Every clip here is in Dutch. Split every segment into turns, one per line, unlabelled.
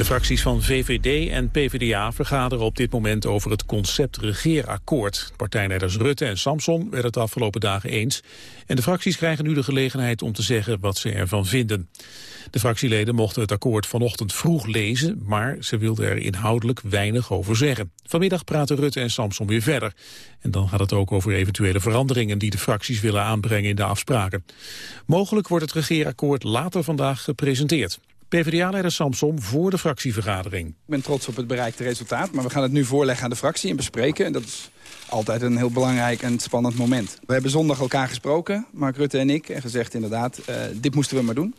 De fracties van VVD en PvdA vergaderen op dit moment over het concept regeerakkoord. Partijleiders Rutte en Samson werden het de afgelopen dagen eens. En de fracties krijgen nu de gelegenheid om te zeggen wat ze ervan vinden. De fractieleden mochten het akkoord vanochtend vroeg lezen, maar ze wilden er inhoudelijk weinig over zeggen. Vanmiddag praten Rutte en Samson weer verder. En dan gaat het ook over eventuele veranderingen die de fracties willen aanbrengen in de afspraken. Mogelijk wordt het regeerakkoord later vandaag gepresenteerd. PvdA-leider Samsom voor de fractievergadering. Ik
ben trots op het bereikte resultaat, maar we gaan het nu voorleggen aan de fractie en bespreken. En dat is altijd een heel belangrijk en spannend moment. We hebben zondag elkaar gesproken, Mark Rutte en ik, en gezegd inderdaad, uh, dit moesten we maar doen.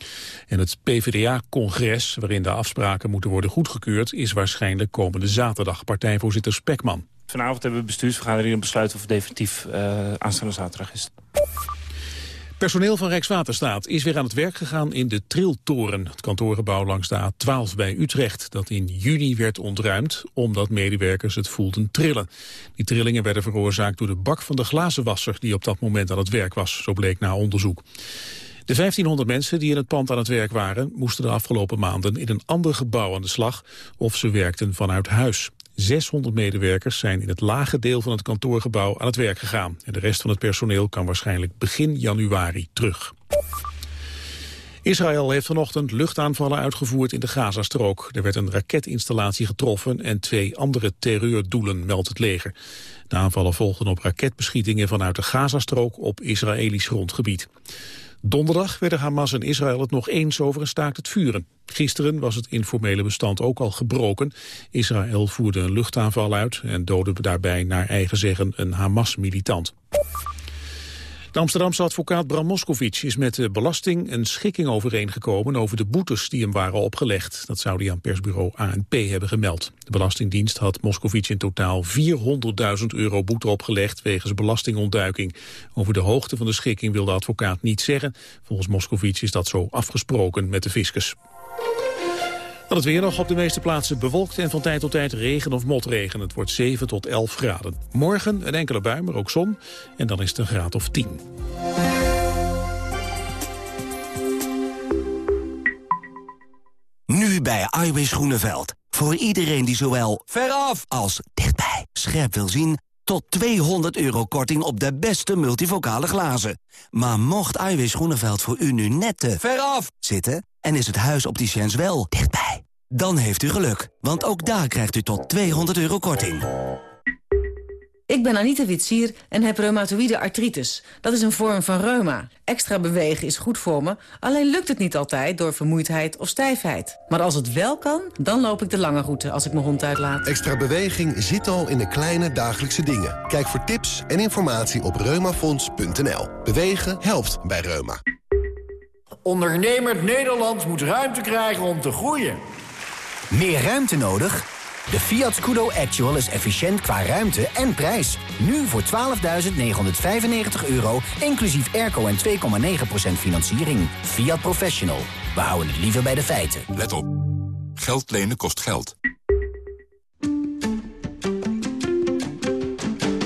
En het PvdA-congres, waarin de afspraken moeten worden goedgekeurd, is waarschijnlijk komende zaterdag. Partijvoorzitter Spekman.
Vanavond hebben we bestuursvergadering en besluiten of het definitief uh, aanstaande zaterdag is.
Personeel van Rijkswaterstaat is weer aan het werk gegaan in de Triltoren, het kantoorgebouw langs de A12 bij Utrecht, dat in juni werd ontruimd omdat medewerkers het voelden trillen. Die trillingen werden veroorzaakt door de bak van de glazenwasser die op dat moment aan het werk was, zo bleek na onderzoek. De 1500 mensen die in het pand aan het werk waren... moesten de afgelopen maanden in een ander gebouw aan de slag... of ze werkten vanuit huis. 600 medewerkers zijn in het lage deel van het kantoorgebouw aan het werk gegaan. En de rest van het personeel kan waarschijnlijk begin januari terug. Israël heeft vanochtend luchtaanvallen uitgevoerd in de Gazastrook. Er werd een raketinstallatie getroffen en twee andere terreurdoelen, meldt het leger. De aanvallen volgden op raketbeschietingen vanuit de Gazastrook op Israëlisch grondgebied. Donderdag werden Hamas en Israël het nog eens over een staakt het vuren. Gisteren was het informele bestand ook al gebroken. Israël voerde een luchtaanval uit en doodde daarbij naar eigen zeggen een Hamas-militant. De Amsterdamse advocaat Bram Moskovic is met de belasting een schikking overeengekomen over de boetes die hem waren opgelegd. Dat zou hij aan persbureau ANP hebben gemeld. De Belastingdienst had Moskovic in totaal 400.000 euro boete opgelegd wegens belastingontduiking. Over de hoogte van de schikking wil de advocaat niet zeggen. Volgens Moskovic is dat zo afgesproken met de fiscus. Dan het weer nog op de meeste plaatsen bewolkt en van tijd tot tijd regen of motregen. Het wordt 7 tot 11 graden. Morgen een enkele bui, maar ook zon. En dan is het een graad of 10.
Nu bij Iwis Groeneveld. Voor iedereen die zowel veraf als dichtbij scherp wil zien... tot 200 euro korting op de beste multivocale glazen. Maar mocht Iwis Groeneveld voor u nu net te veraf zitten en is het huis opticiens wel dichtbij. Dan heeft u geluk, want ook daar krijgt u tot 200 euro korting.
Ik ben Anita Witsier en heb reumatoïde artritis. Dat is een vorm van reuma. Extra bewegen is goed voor me, alleen lukt het niet altijd door vermoeidheid of stijfheid. Maar als het wel kan, dan loop ik de lange route als ik mijn hond uitlaat.
Extra beweging zit al in de kleine dagelijkse dingen. Kijk voor tips en informatie op reumafonds.nl. Bewegen helpt bij reuma.
Ondernemend Nederland moet ruimte krijgen om te groeien.
Meer ruimte nodig? De Fiat Scudo Actual is efficiënt qua ruimte en prijs. Nu voor 12.995 euro, inclusief airco en 2,9% financiering. Fiat Professional. We houden het liever bij de feiten.
Let op. Geld lenen kost geld.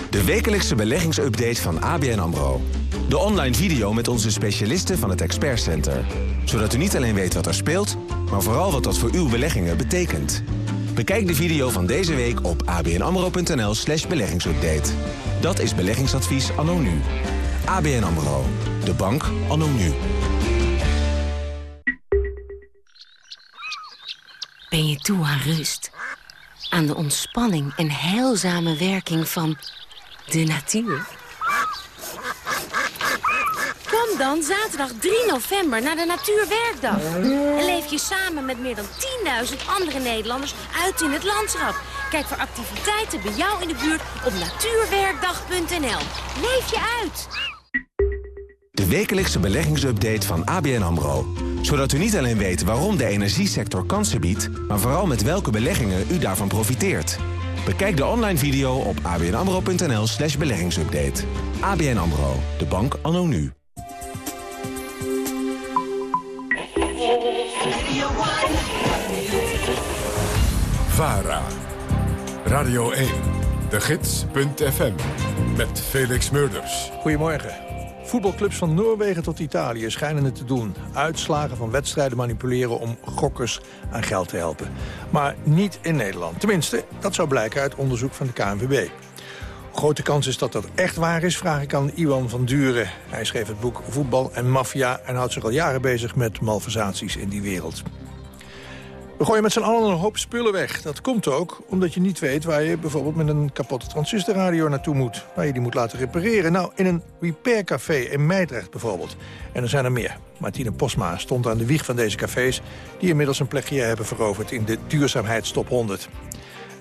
De wekelijkse beleggingsupdate van ABN AMRO. De online video met onze specialisten van het Expert Center. Zodat u niet alleen weet wat er speelt, maar vooral wat dat voor uw beleggingen betekent. Bekijk de video van deze week op abnamro.nl slash beleggingsupdate. Dat is beleggingsadvies anno nu. ABN AMRO. De bank anno nu.
Ben je toe aan rust? Aan de ontspanning en heilzame werking van de natuur? Dan zaterdag 3 november naar de Natuurwerkdag. En leef je samen met meer dan 10.000 andere Nederlanders uit in het landschap. Kijk voor activiteiten bij jou in de buurt op natuurwerkdag.nl. Leef je uit!
De wekelijkse beleggingsupdate van ABN AMRO. Zodat u niet alleen weet waarom de energiesector kansen biedt... maar vooral met welke beleggingen u daarvan profiteert. Bekijk de online video op abnamro.nl slash beleggingsupdate. ABN AMRO, de bank anno nu.
VARA. Radio 1. De Gids.fm. Met Felix Murders.
Goedemorgen. Voetbalclubs van Noorwegen tot Italië schijnen het te doen. Uitslagen van wedstrijden manipuleren om gokkers aan geld te helpen. Maar niet in Nederland. Tenminste, dat zou blijken uit onderzoek van de KNVB. Grote kans is dat dat echt waar is, vraag ik aan Iwan van Duren. Hij schreef het boek Voetbal en Maffia... en houdt zich al jaren bezig met malversaties in die wereld. We gooien met z'n allen een hoop spullen weg. Dat komt ook omdat je niet weet waar je bijvoorbeeld met een kapotte transistorradio naartoe moet. Waar je die moet laten repareren. Nou, in een repaircafé in Meidrecht bijvoorbeeld. En er zijn er meer. Martine Posma stond aan de wieg van deze cafés... die inmiddels een plekje hebben veroverd in de duurzaamheidstop 100.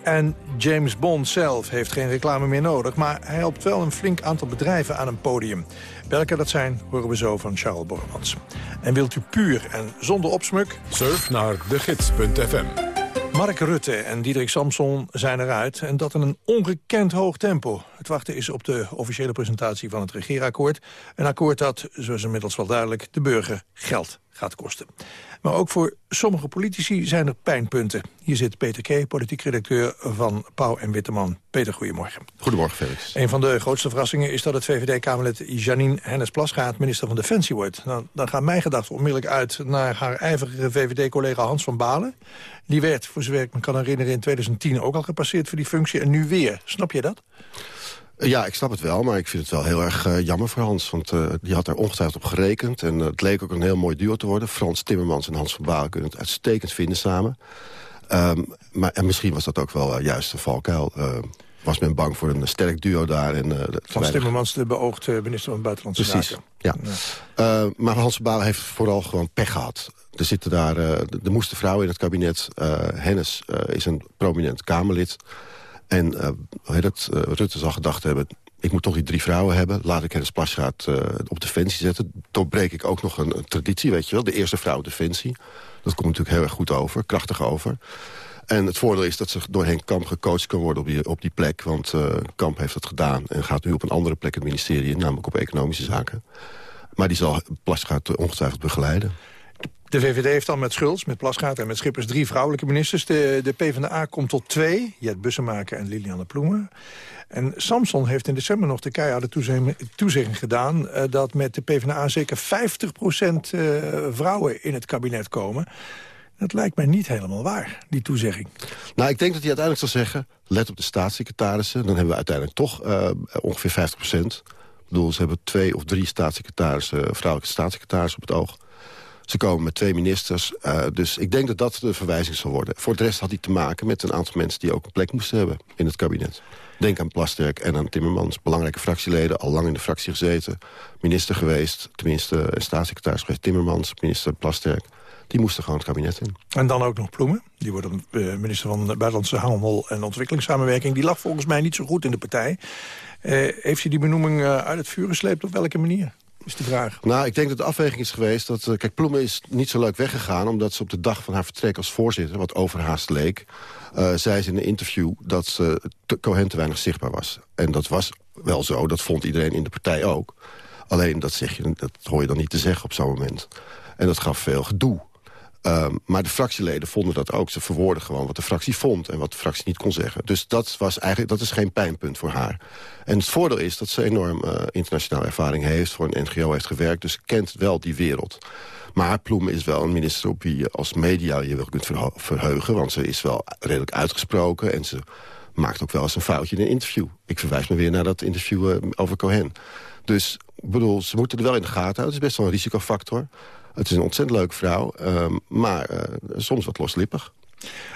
En James Bond zelf heeft geen reclame meer nodig... maar hij helpt wel een flink aantal bedrijven aan een podium. Welke dat zijn, horen we zo van Charles Bormans. En wilt u puur en zonder opsmuk?
Surf naar degids.fm.
Mark Rutte en Diederik Samson zijn eruit en dat in een ongekend hoog tempo. Het wachten is op de officiële presentatie van het regeerakkoord. Een akkoord dat, zoals inmiddels wel duidelijk, de burger geld gaat kosten. Maar ook voor sommige politici zijn er pijnpunten. Hier zit Peter K., politiek redacteur van Pauw en Witteman. Peter, goedemorgen.
Goedemorgen, Felix.
Een van de grootste verrassingen is dat het VVD-Kamerlid Janine Hennis-Plasgaard minister van Defensie wordt. Nou, dan gaan mijn gedachten onmiddellijk uit naar haar ijverige VVD-collega Hans van Balen. Die werd, voor zover ik me kan herinneren, in 2010 ook al gepasseerd voor die functie en nu weer. Snap je dat?
Ja, ik snap het wel, maar ik vind het wel heel erg uh, jammer voor Hans. Want uh, die had er ongetwijfeld op gerekend. En het leek ook een heel mooi duo te worden. Frans Timmermans en Hans van Balen kunnen het uitstekend vinden samen. Um, maar, en misschien was dat ook wel juist een valkuil. Was men bang voor een sterk duo daar. En,
weinig... Timmermans, de beoogde minister van Buitenlandse
Precies,
Zaken.
ja. ja. maar Hans Balen heeft vooral gewoon pech gehad. Er zitten daar, er moesten vrouwen in het kabinet. Hennis is een prominent Kamerlid. En uh, uh, Rutte zal gedacht hebben... ik moet toch die drie vrouwen hebben. Laat ik Hennis Plasgaard uh, op defensie zetten. Doorbreek ik ook nog een, een, traditie, weet je wel. De eerste vrouw defensie. Dat komt natuurlijk heel erg goed over, krachtig over. En het voordeel is dat ze door Kamp gecoacht kan worden op die, op die plek. Want Kamp heeft dat gedaan en gaat nu op een andere plek het ministerie... namelijk op economische zaken. Maar die zal Plasgaard ongetwijfeld begeleiden.
De VVD heeft dan met Schulz, met Plasgaard en met Schippers drie vrouwelijke ministers. De, de PvdA komt tot twee, Jet Bussemaker en Liliane Ploemen. En Samson heeft in december nog de keiharde toezegging gedaan... Uh, dat met de PvdA zeker 50% uh, vrouwen in het kabinet komen. Dat lijkt mij niet helemaal waar, die toezegging.
Nou, ik denk dat hij uiteindelijk zal zeggen... let op de staatssecretarissen. Dan hebben we uiteindelijk toch uh, ongeveer 50 procent. Ik bedoel, ze hebben twee of drie staatssecretarissen, vrouwelijke staatssecretarissen op het oog. Ze komen met twee ministers. Uh, dus ik denk dat dat de verwijzing zal worden. Voor de rest had hij te maken met een aantal mensen... die ook een plek moesten hebben in het kabinet. Denk aan Plasterk en aan Timmermans. Belangrijke fractieleden, al lang in de fractie gezeten. Minister geweest, tenminste staatssecretaris geweest. Timmermans, minister Plasterk. Die moesten gewoon het kabinet in.
En dan ook nog Ploemen. Die wordt uh, minister van Buitenlandse Handel en Ontwikkelingssamenwerking. Die lag volgens mij niet zo goed in de partij. Uh, heeft hij die benoeming uit het vuur gesleept? Op welke manier? is de vraag.
Nou, ik denk dat de afweging is geweest dat... Uh, kijk, Ploemen is niet zo leuk weggegaan... omdat ze op de dag van haar vertrek als voorzitter, wat overhaast leek... Uh, zei ze in een interview dat ze te, Cohen te weinig zichtbaar was. En dat was wel zo, dat vond iedereen in de partij ook. Alleen, dat, zeg je, dat hoor je dan niet te zeggen op zo'n moment. En dat gaf veel gedoe. Um, maar de fractieleden vonden dat ook. Ze verwoorden gewoon wat de fractie vond en wat de fractie niet kon zeggen. Dus dat, was eigenlijk, dat is geen pijnpunt voor haar. En het voordeel is dat ze enorm uh, internationale ervaring heeft... voor een NGO heeft gewerkt, dus kent wel die wereld. Maar Ploem is wel een minister op wie je als media je wel kunt verheugen... want ze is wel redelijk uitgesproken en ze maakt ook wel eens een foutje in een interview. Ik verwijs me weer naar dat interview uh, over Cohen. Dus ik bedoel, ze moeten er wel in de gaten houden. Het is best wel een risicofactor. Het is een ontzettend leuke vrouw, uh, maar uh, soms wat loslippig.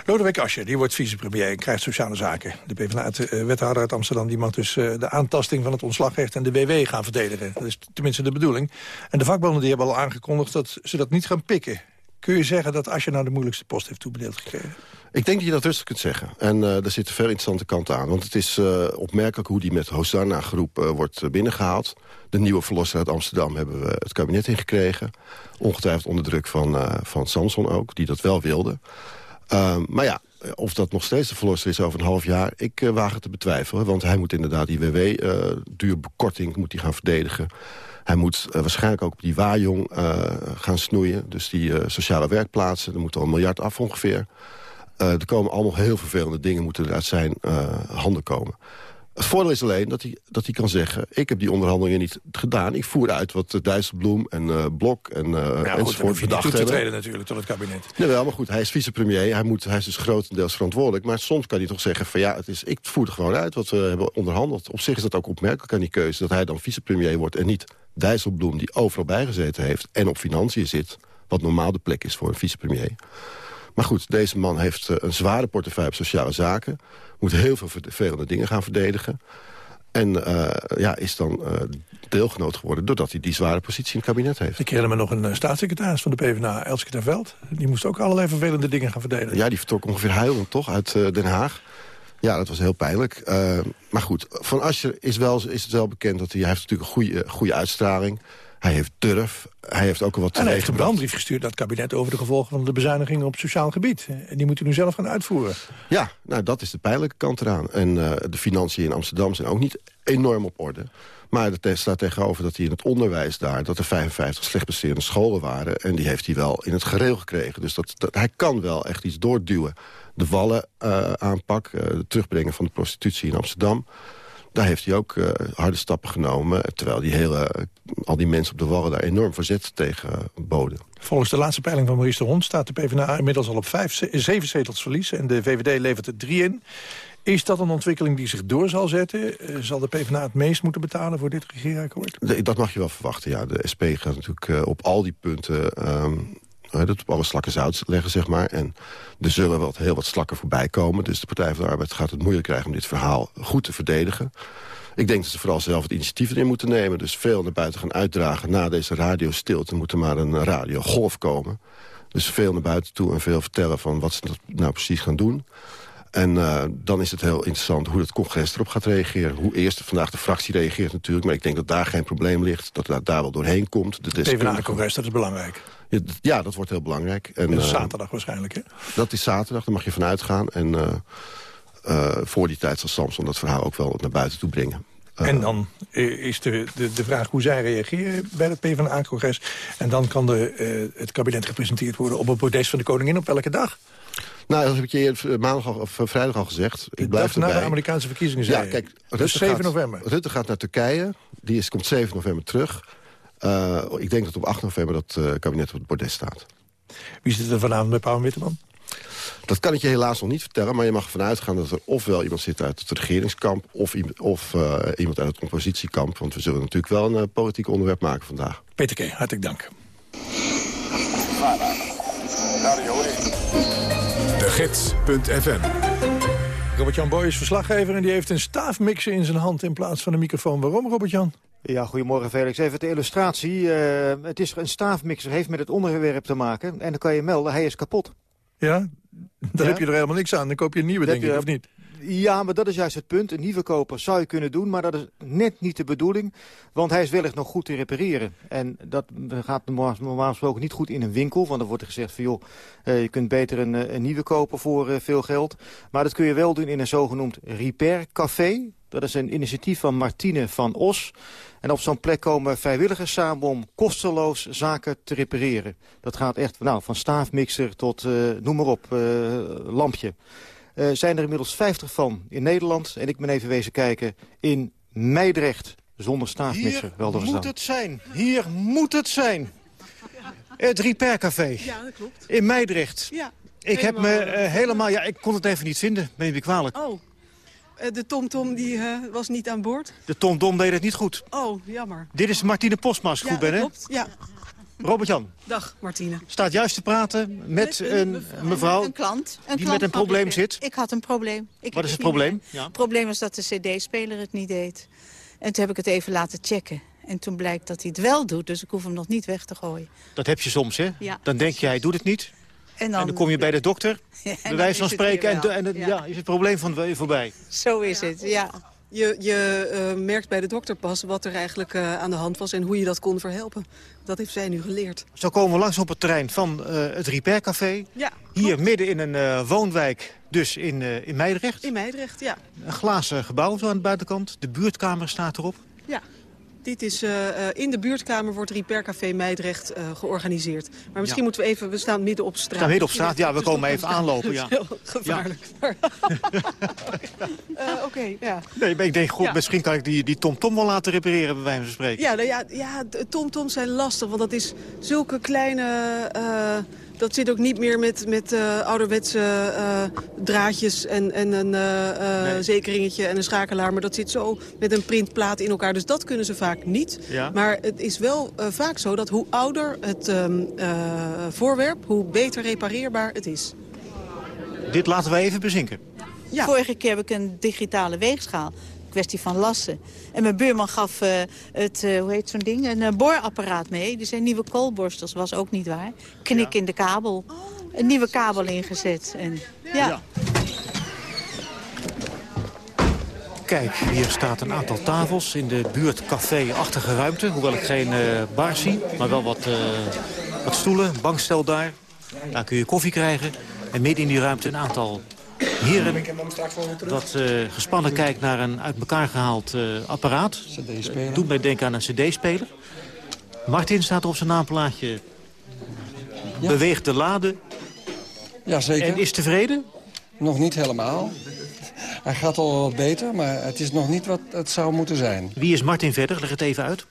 Lodewijk Asscher, die wordt vicepremier en krijgt sociale zaken. De PvdA-wethouder eh, uit Amsterdam die mag dus uh, de aantasting van het ontslagrecht en de WW gaan verdedigen. Dat is tenminste de bedoeling. En de vakbonden die hebben al aangekondigd dat ze dat niet gaan pikken. Kun je zeggen dat Asscher nou de moeilijkste post heeft toebedeeld gekregen?
Ik denk dat je dat rustig kunt zeggen. En uh, er zitten veel interessante kanten aan. Want het is uh, opmerkelijk hoe die met Hosanna-groep uh, wordt binnengehaald. De nieuwe verlosser uit Amsterdam hebben we het kabinet ingekregen. Ongetwijfeld onder druk van, van Samson ook, die dat wel wilde. Ehm, maar ja, of dat nog steeds de verlosser is over een half jaar... ik waag het te betwijfelen. Want hij moet inderdaad die WW-duurbekorting moet hij gaan verdedigen. Hij moet waarschijnlijk ook op die Wajong gaan snoeien. Dus die sociale werkplaatsen, er moet al een miljard af ongeveer... Er komen allemaal heel vervelende dingen moeten uit zijn handen komen. Het voordeel is alleen dat hij, dat hij kan zeggen... ik heb die onderhandelingen niet gedaan. Ik voer uit wat Dijsselbloem en uh, Blok en uh,
ja,
enzovoort
bedacht
hebben.
te treden natuurlijk tot het kabinet.
Jawel, maar goed, hij is vicepremier. Hij, moet, hij is dus grotendeels verantwoordelijk. Maar soms kan hij toch zeggen van ja, het is, ik voer er gewoon uit wat we hebben onderhandeld. Op zich is dat ook opmerkelijk aan die keuze. Dat hij dan vicepremier wordt en niet Dijsselbloem... die overal bijgezeten heeft en op financiën zit. Wat normaal de plek is voor een vicepremier. Maar goed, deze man heeft een zware portefeuille op sociale zaken. Moet heel veel vervelende dingen gaan verdedigen. En uh, ja, is dan uh, deelgenoot geworden doordat hij die zware positie in het kabinet heeft.
Ik herinner me nog een uh, staatssecretaris van de PvdA, Elske ter Veld. Die moest ook allerlei vervelende dingen gaan verdedigen.
Ja, die vertrok ongeveer huilend toch uit Den Haag. Ja, dat was heel pijnlijk. maar goed, van Asscher is, wel, is het wel bekend dat hij, hij heeft natuurlijk een goede, goede uitstraling hij heeft durf. Hij heeft ook al wat
En hij heeft een brandbrief gestuurd naar het kabinet... over de gevolgen van de bezuinigingen op sociaal gebied. En die moet u nu zelf gaan uitvoeren.
Ja, nou, dat is de pijnlijke kant eraan. En uh, de financiën in Amsterdam zijn ook niet enorm op orde. Maar er staat tegenover dat hij in het onderwijs daar... dat er 55 slecht presterende scholen waren. En die heeft hij wel in het gereel gekregen. Dus dat, dat hij kan wel echt iets doorduwen. De wallen uh, aanpak, uh, het terugbrengen van de prostitutie in Amsterdam... Daar heeft hij ook uh, harde stappen genomen. Terwijl die hele, al die mensen op de wallen daar enorm verzet tegen boden.
Volgens de laatste peiling van Maurice de Hond staat de PvdA inmiddels al op vijf, zeven zetels verlies. En de VVD levert er drie in. Is dat een ontwikkeling die zich door zal zetten? Zal de PvdA het meest moeten betalen voor dit regeerakkoord?
Dat mag je wel verwachten, ja. De SP gaat natuurlijk op al die punten... Um, dat op alle slakken zout leggen, zeg maar. En er zullen wel heel wat slakken voorbij komen. Dus de Partij van de Arbeid gaat het moeilijk krijgen om dit verhaal goed te verdedigen. Ik denk dat ze vooral zelf het initiatief erin moeten nemen. Dus veel naar buiten gaan uitdragen. Na deze radiostilte moet er maar een radiogolf komen. Dus veel naar buiten toe en veel vertellen van wat ze nou precies gaan doen. En uh, dan is het heel interessant hoe het congres erop gaat reageren. Hoe eerst vandaag de fractie reageert natuurlijk. Maar ik denk dat daar geen probleem ligt. Dat dat daar wel doorheen komt.
De PvdA-congres, dat is belangrijk.
Ja, dat wordt heel belangrijk.
En, dat is zaterdag waarschijnlijk, hè?
Dat is zaterdag, daar mag je vanuit gaan. En uh, uh, voor die tijd zal Samson dat verhaal ook wel naar buiten toe brengen.
En dan is de, de, de vraag hoe zij reageren bij het PvdA-congres. En dan kan de, het kabinet gepresenteerd worden op het bordes van de koningin op welke dag?
Nou, dat heb ik je maandag al, of vrijdag al gezegd. Ik blijf
dag na de Amerikaanse verkiezingen
Ja, kijk, Rutte
dus 7
gaat,
november.
Rutte gaat naar Turkije. Die is, komt 7 november terug. Uh, ik denk dat op 8 november dat uh, kabinet op het bordes staat.
Wie zit er vanavond bij Pauw Witteman?
Dat kan ik je helaas nog niet vertellen, maar je mag ervan uitgaan dat er ofwel iemand zit uit het regeringskamp... of, of uh, iemand uit het oppositiekamp, want we zullen natuurlijk wel een politiek onderwerp maken vandaag.
Peter K., hartelijk dank.
De Gids.fm
Robert-Jan Boy is verslaggever en die heeft een staafmixer in zijn hand in plaats van een microfoon. Waarom, Robert-Jan?
Ja, goedemorgen Felix. Even de illustratie. Uh, het is een staafmixer, heeft met het onderwerp te maken. En dan kan je melden, hij is kapot.
Ja? Dan ja? heb je er helemaal niks aan. Dan koop je een nieuwe, denk ik, of niet?
Ja, maar dat is juist het punt. Een nieuwe koper zou je kunnen doen, maar dat is net niet de bedoeling. Want hij is wellicht nog goed te repareren. En dat gaat normaal gesproken niet goed in een winkel. Want dan wordt er gezegd van joh, uh, je kunt beter een, een nieuwe kopen voor veel geld. Maar dat kun je wel doen in een zogenoemd repair café. Dat is een initiatief van Martine van Os. En op zo'n plek komen vrijwilligers samen om kosteloos zaken te repareren. Dat gaat echt nou, van staafmixer tot, uh, noem maar op, uh, lampje. Uh, zijn er inmiddels 50 van in Nederland. En ik ben even wezen kijken in Meidrecht. Zonder staafmixer,
Hier
wel
moet het zijn. Hier moet het zijn. Het Repair Café.
Ja, dat klopt.
In Meidrecht.
Ja,
ik heb me uh, helemaal... Ja, ik kon het even niet vinden. Neem je kwalijk.
Oh. De TomTom die uh, was niet aan boord?
De TomTom deed het niet goed.
Oh, jammer.
Dit is Martine Postma,
ja,
goed ben, hè?
klopt. Ja,
Robert-Jan.
Dag, Martine.
Staat juist te praten met een mevrouw, mevrouw
een klant, een
die
klant
met een probleem zit.
Ik had een probleem. Ik
Wat is het probleem?
Ja. Het probleem was dat de cd-speler het niet deed. En toen heb ik het even laten checken. En toen blijkt dat hij het wel doet, dus ik hoef hem nog niet weg te gooien.
Dat heb je soms, hè?
Ja.
Dan denk je, hij doet het niet.
En dan,
en dan kom je bij de dokter,
ja,
bij wijze van spreken, en, en,
ja.
ja. is het probleem van weer voorbij.
Zo is het, ja.
Je, je uh, merkt bij de dokter pas wat er eigenlijk uh, aan de hand was en hoe je dat kon verhelpen. Dat heeft zij nu geleerd.
Zo komen we langs op het terrein van uh, het Repair Café.
Ja,
Hier klopt. midden in een woonwijk, dus in, in Meidrecht.
In Meidrecht, ja.
Een glazen gebouw zo aan de buitenkant. De buurtkamer staat erop.
Ja. Dit is uh, in de buurtkamer wordt Repair Café Meidrecht uh, georganiseerd. Maar misschien ja. moeten we even, we staan midden op straat. We
staan midden op straat, ja, we komen even aanlopen. Ja.
Heel gevaarlijk. Ja. Oké, okay, ja.
Nee, ik denk, goed, misschien kan ik die, die TomTom -tom wel laten repareren, bij wijze van spreken.
Ja, nou ja, ja TomToms zijn lastig, want dat is zulke kleine... Dat zit ook niet meer met, met uh, ouderwetse uh, draadjes en, en een uh, nee. zekeringetje en een schakelaar. Maar dat zit zo met een printplaat in elkaar. Dus dat kunnen ze vaak niet. Ja. Maar het is wel vaak zo dat hoe ouder het um, voorwerp, hoe beter repareerbaar het is.
Dit laten we even bezinken.
Ja. Vorige keer heb ik een digitale weegschaal kwestie van lassen. En mijn buurman gaf uh, het, uh, hoe heet zo'n ding, een uh, boorapparaat mee. Dus zijn nieuwe koolborstels, was ook niet waar. Knik ja. in de kabel. Een nieuwe kabel ingezet. En, ja. ja.
Kijk, hier staat een aantal tafels in de buurt café-achtige ruimte. Hoewel ik geen bar zie, maar wel wat, wat stoelen, bankstel daar. Daar kun je koffie krijgen. En midden in die ruimte een aantal heren dat uh, gespannen kijkt naar een uit elkaar gehaald uh, apparaat. Doet mij denken aan een cd-speler. Martin staat er op zijn naamplaatje. Ja. Beweegt de lade.
Ja, zeker.
En is tevreden?
Nog niet helemaal. Hij gaat al wat beter, maar het is nog niet wat het zou moeten zijn.
Wie is Martin verder? Leg het even uit.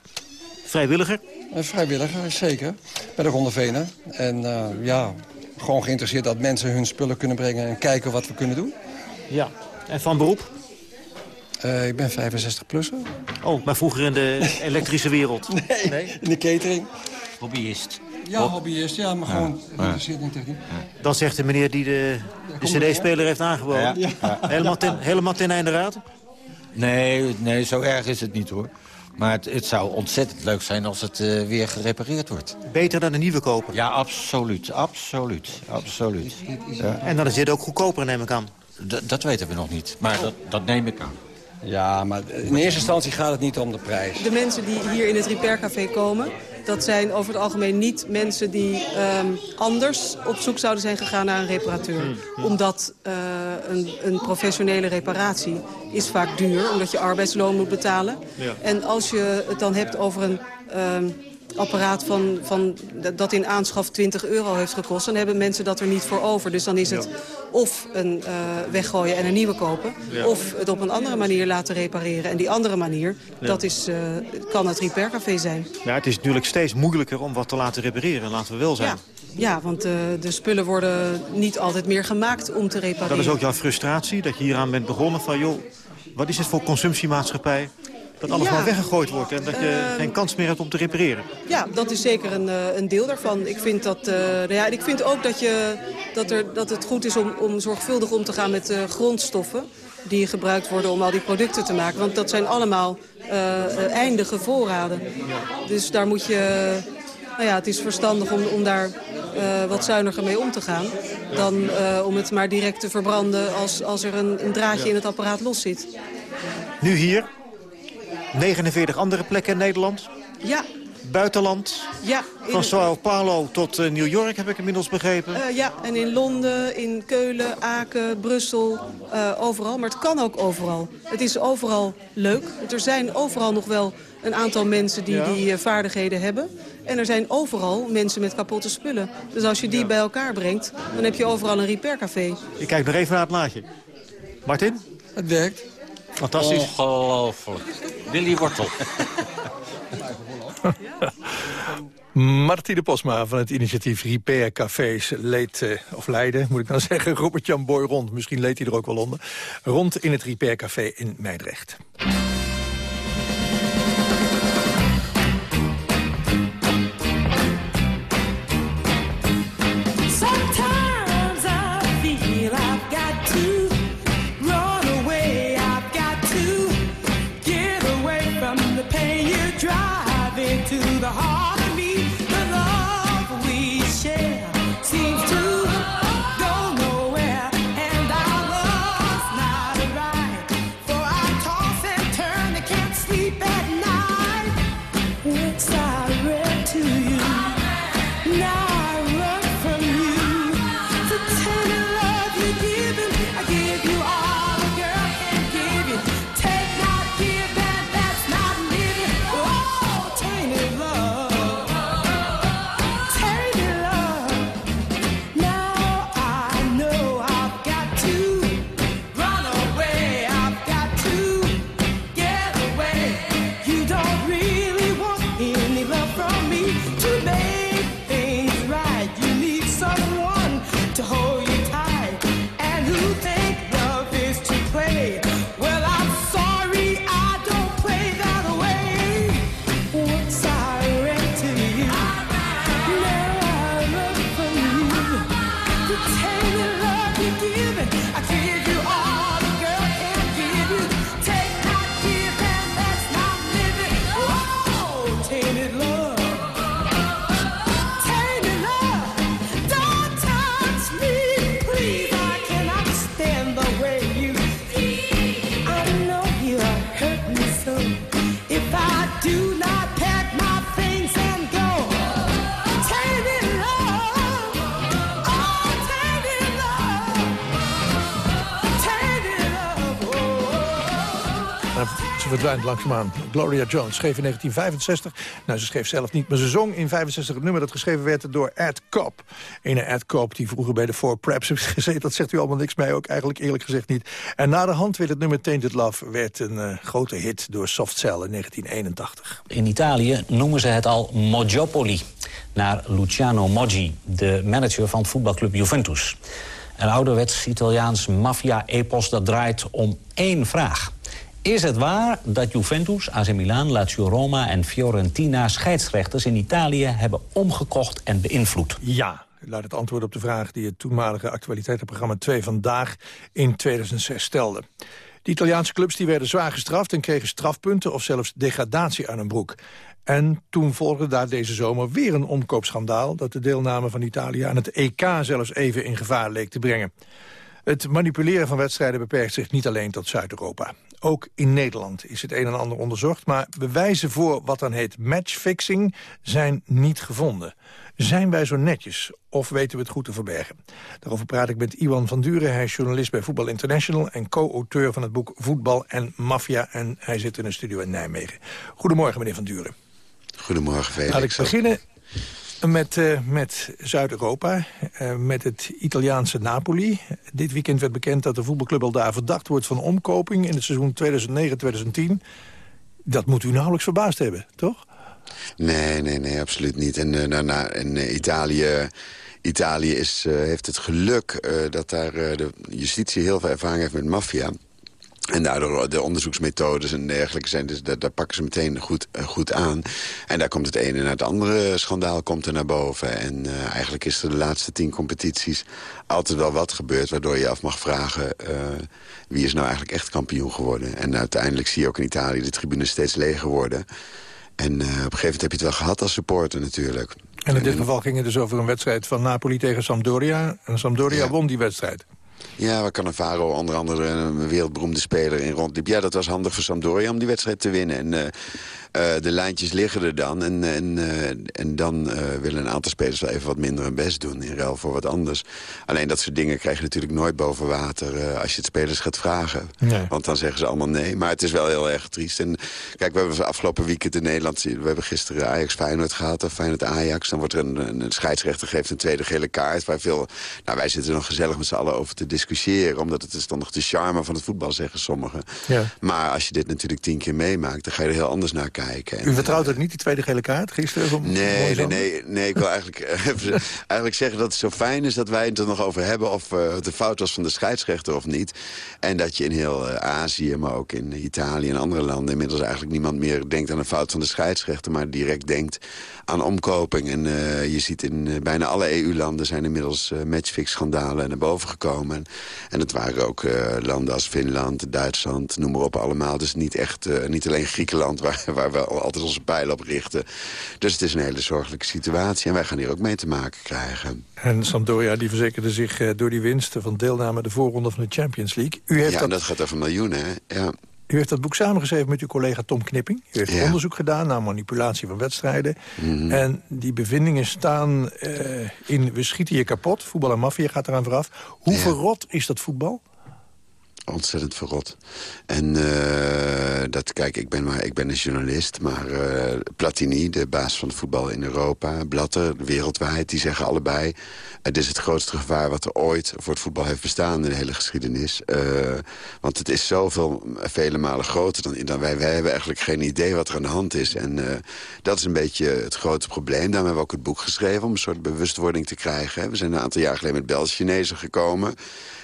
Vrijwilliger?
Een vrijwilliger, zeker. Bij de Ronde Venen. En uh, ja, gewoon geïnteresseerd dat mensen hun spullen kunnen brengen... en kijken wat we kunnen doen.
Ja. En van beroep?
Uh, ik ben 65-plusser.
Oh, maar vroeger in de elektrische wereld?
nee, nee, in de catering.
Hobbyist?
Ja, hobbyist. Ja, maar gewoon geïnteresseerd in techniek.
Dat zegt de meneer die de, de cd-speler heeft aangeboden. Ja. Ja. Helemaal, ten, helemaal ten einde raad?
Nee, nee, zo erg is het niet hoor. Maar het, het, zou ontzettend leuk zijn als het uh, weer gerepareerd wordt.
Beter dan een nieuwe kopen?
Ja, absoluut. Absoluut. absoluut. Ja.
En dan is dit ook goedkoper, neem ik aan?
D dat weten we nog niet, maar dat, dat neem ik aan.
Ja, maar in eerste instantie gaat het niet om de prijs.
De mensen die hier in het repaircafé komen... dat zijn over het algemeen niet mensen die um, anders op zoek zouden zijn gegaan naar een reparateur. Hmm. Omdat uh, een, een, professionele reparatie is vaak duur, omdat je arbeidsloon moet betalen. Ja. En als je het dan hebt over een... Um, apparaat van, van, dat in aanschaf 20 euro heeft gekost... dan hebben mensen dat er niet voor over. Dus dan is het of een uh, weggooien en een nieuwe kopen... Ja. of het op een andere manier laten repareren. En die andere manier, ja. dat is, uh, kan het repaircafé zijn.
Ja, het is natuurlijk steeds moeilijker om wat te laten repareren, laten we wel zijn.
Ja. Ja, want uh, de spullen worden niet altijd meer gemaakt om te repareren.
Dat is ook jouw frustratie, dat je hieraan bent begonnen van... joh, wat is het voor consumptiemaatschappij? Dat alles ja. maar weggegooid wordt en dat je uh, geen kans meer hebt om te repareren.
Ja, dat is zeker een, uh, een deel daarvan. Ik vind, dat, uh, nou ja, ik vind ook dat, je, dat, er, dat het goed is om, om zorgvuldig om te gaan met grondstoffen die gebruikt worden om al die producten te maken. Want dat zijn allemaal eindige voorraden. Dus daar moet je... Nou ja, het is verstandig om, om daar wat zuiniger mee om te gaan... dan om het maar direct te verbranden als, als er een, een draadje in het apparaat los zit.
Nu hier, 49 andere plekken in Nederland?
Ja.
Buitenland?
Ja.
Van Sao Paulo tot uh, New York heb ik inmiddels begrepen.
Uh, ja, en in Londen, in Keulen, Aken, Brussel, uh, overal. Maar het kan ook overal. Het is overal leuk. Er zijn overal nog wel een aantal mensen die ja. die vaardigheden hebben. En er zijn overal mensen met kapotte spullen. Dus als je die ja. bij elkaar brengt, dan heb je overal een repaircafé.
Ik kijk nog even naar het plaatje. Martin?
Het werkt.
Fantastisch.
Ongelooflijk. Willy Wortel.
Martine Posma van het initiatief Repair Cafés leed, uh, of leidde, moet ik nou zeggen, Robert-Jan Boy rond. Misschien leed hij er ook wel onder. Rond in het Repair Café in Meidrecht.
Way you
Ze verdwijnt langzaamaan. Gloria Jones schreef in 1965. Nou, ze schreef zelf niet, maar ze zong in 65 het nummer... dat geschreven werd door Ed Cobb. Ene Ed Cobb die vroeger bij de Four Preps heeft gezeten. Dat zegt u allemaal niks mij ook eigenlijk eerlijk gezegd niet. En na de hand werd het nummer Tainted Love... werd een eh, grote hit door Soft Cell in 1981.
In Italië noemen ze het al Moggiopoli. Naar Luciano Moggi, de manager van voetbalclub Juventus. Een ouderwets Italiaans maffia-epos dat draait om één vraag. Is het waar dat Juventus, AC Milan, Lazio Roma en Fiorentina... scheidsrechters in Italië hebben omgekocht en beïnvloed?
Ja, luidt het antwoord op de vraag die het toenmalige actualiteitenprogramma 2 Vandaag in 2006 stelde. De Italiaanse clubs die werden zwaar gestraft en kregen strafpunten of zelfs degradatie aan hun broek. En toen volgde daar deze zomer weer een omkoopschandaal... dat de deelname van Italië aan het EK zelfs even in gevaar leek te brengen. Het manipuleren van wedstrijden beperkt zich niet alleen tot Zuid-Europa. Ook in Nederland is het een en ander onderzocht... maar bewijzen voor wat dan heet matchfixing zijn niet gevonden. Zijn wij zo netjes of weten we het goed te verbergen? Daarover praat ik met Iwan van Duren. Hij is journalist bij Voetbal International... en co-auteur van het boek Voetbal en Mafia. En hij zit in een studio in Nijmegen. Goedemorgen, meneer van Duren.
Goedemorgen, Felix.
Laat ik beginnen met, uh, met Zuid-Europa, uh, met het Italiaanse Napoli. Dit weekend werd bekend dat de voetbalclub al daar verdacht wordt van omkoping... in het seizoen 2009-2010. Dat moet u nauwelijks verbaasd hebben, toch?
Nee, nee, nee, absoluut niet. En, uh, nou, nou, Italië... Italië is, heeft het geluk dat daar de justitie heel veel ervaring heeft met maffia. En daardoor de onderzoeksmethodes en dergelijke zijn, dus daar, daar pakken ze meteen goed, uh, goed aan. En daar komt het ene naar het andere schandaal komt er naar boven. En uh, eigenlijk is er de laatste tien competities altijd wel wat gebeurd... waardoor je af mag vragen uh, wie is nou eigenlijk echt kampioen geworden. En uiteindelijk zie je ook in Italië de tribunes steeds leger worden. En op een gegeven moment heb je het wel gehad als supporter natuurlijk.
En in dit geval ging het dus over een wedstrijd van Napoli tegen Sampdoria. En Sampdoria ja. won die wedstrijd.
Ja, waar Cannavaro onder andere een wereldberoemde speler in rondliep. Ja, dat was handig voor Sampdoria om die wedstrijd te winnen. En uh, de lijntjes liggen er dan. En, en, uh, en dan willen een aantal spelers wel even wat minder hun best doen... in ruil voor wat anders. Alleen dat soort dingen krijg je natuurlijk nooit boven water... als je het spelers gaat vragen. Nee. Want dan zeggen ze allemaal nee. Maar het is wel heel erg triest. En kijk, we hebben afgelopen weekend in Nederland... we hebben gisteren Ajax-Feyenoord gehad, of Feyenoord-Ajax. Dan wordt er een, een scheidsrechter geeft een tweede gele kaart... waar veel... Nou, wij zitten er nog gezellig met z'n allen over te discussiëren... omdat het is dan nog de charme van het voetbal, zeggen sommigen. Ja. Maar als je dit natuurlijk tien keer meemaakt... dan ga je er heel anders naar kijken.
U vertrouwt ook niet, die tweede gele kaart gisteren? Om,
nee, nee, nee, nee, ik wil eigenlijk, eigenlijk zeggen dat het zo fijn is... dat wij het er nog over hebben of uh, het de fout was van de scheidsrechter of niet. En dat je in heel uh, Azië, maar ook in Italië en andere landen... inmiddels eigenlijk niemand meer denkt aan een fout van de scheidsrechter... maar direct denkt aan omkoping. En uh, je ziet in bijna alle EU-landen zijn inmiddels matchfix-schandalen naar boven gekomen. En, en het waren ook landen als Finland, Duitsland, noem maar op allemaal. Dus niet echt, niet alleen Griekenland waar, waar we altijd onze pijlen op richten. Dus het is een hele zorgelijke situatie. En wij gaan hier ook mee te maken krijgen.
En Sampdoria die verzekerde zich door die winst van deelname de voorronde van de Champions League. U heeft
ja,
dat...
dat gaat over miljoenen, hè? Ja.
U heeft dat boek samengeschreven met uw collega Tom Knipping. U heeft ja. onderzoek gedaan naar manipulatie van wedstrijden. Mm -hmm. En die bevindingen staan uh, in We schieten je kapot. Voetbal en maffia gaat eraan vooraf. Hoe ja. verrot is dat voetbal?
Ontzettend verrot. En uh, dat, kijk, ik ben, maar, ik ben een journalist, maar uh, Platini, de baas van het voetbal in Europa... Blatter, wereldwijd, die zeggen allebei... het is het grootste gevaar wat er ooit voor het voetbal heeft bestaan... in de hele geschiedenis. Uh, want het is zoveel, vele malen groter dan, dan wij. Wij hebben eigenlijk geen idee wat er aan de hand is. En dat is een beetje het grote probleem. Daarom hebben we ook het boek geschreven om een soort bewustwording te krijgen. We zijn een aantal jaar geleden met Belg-Chinezen gekomen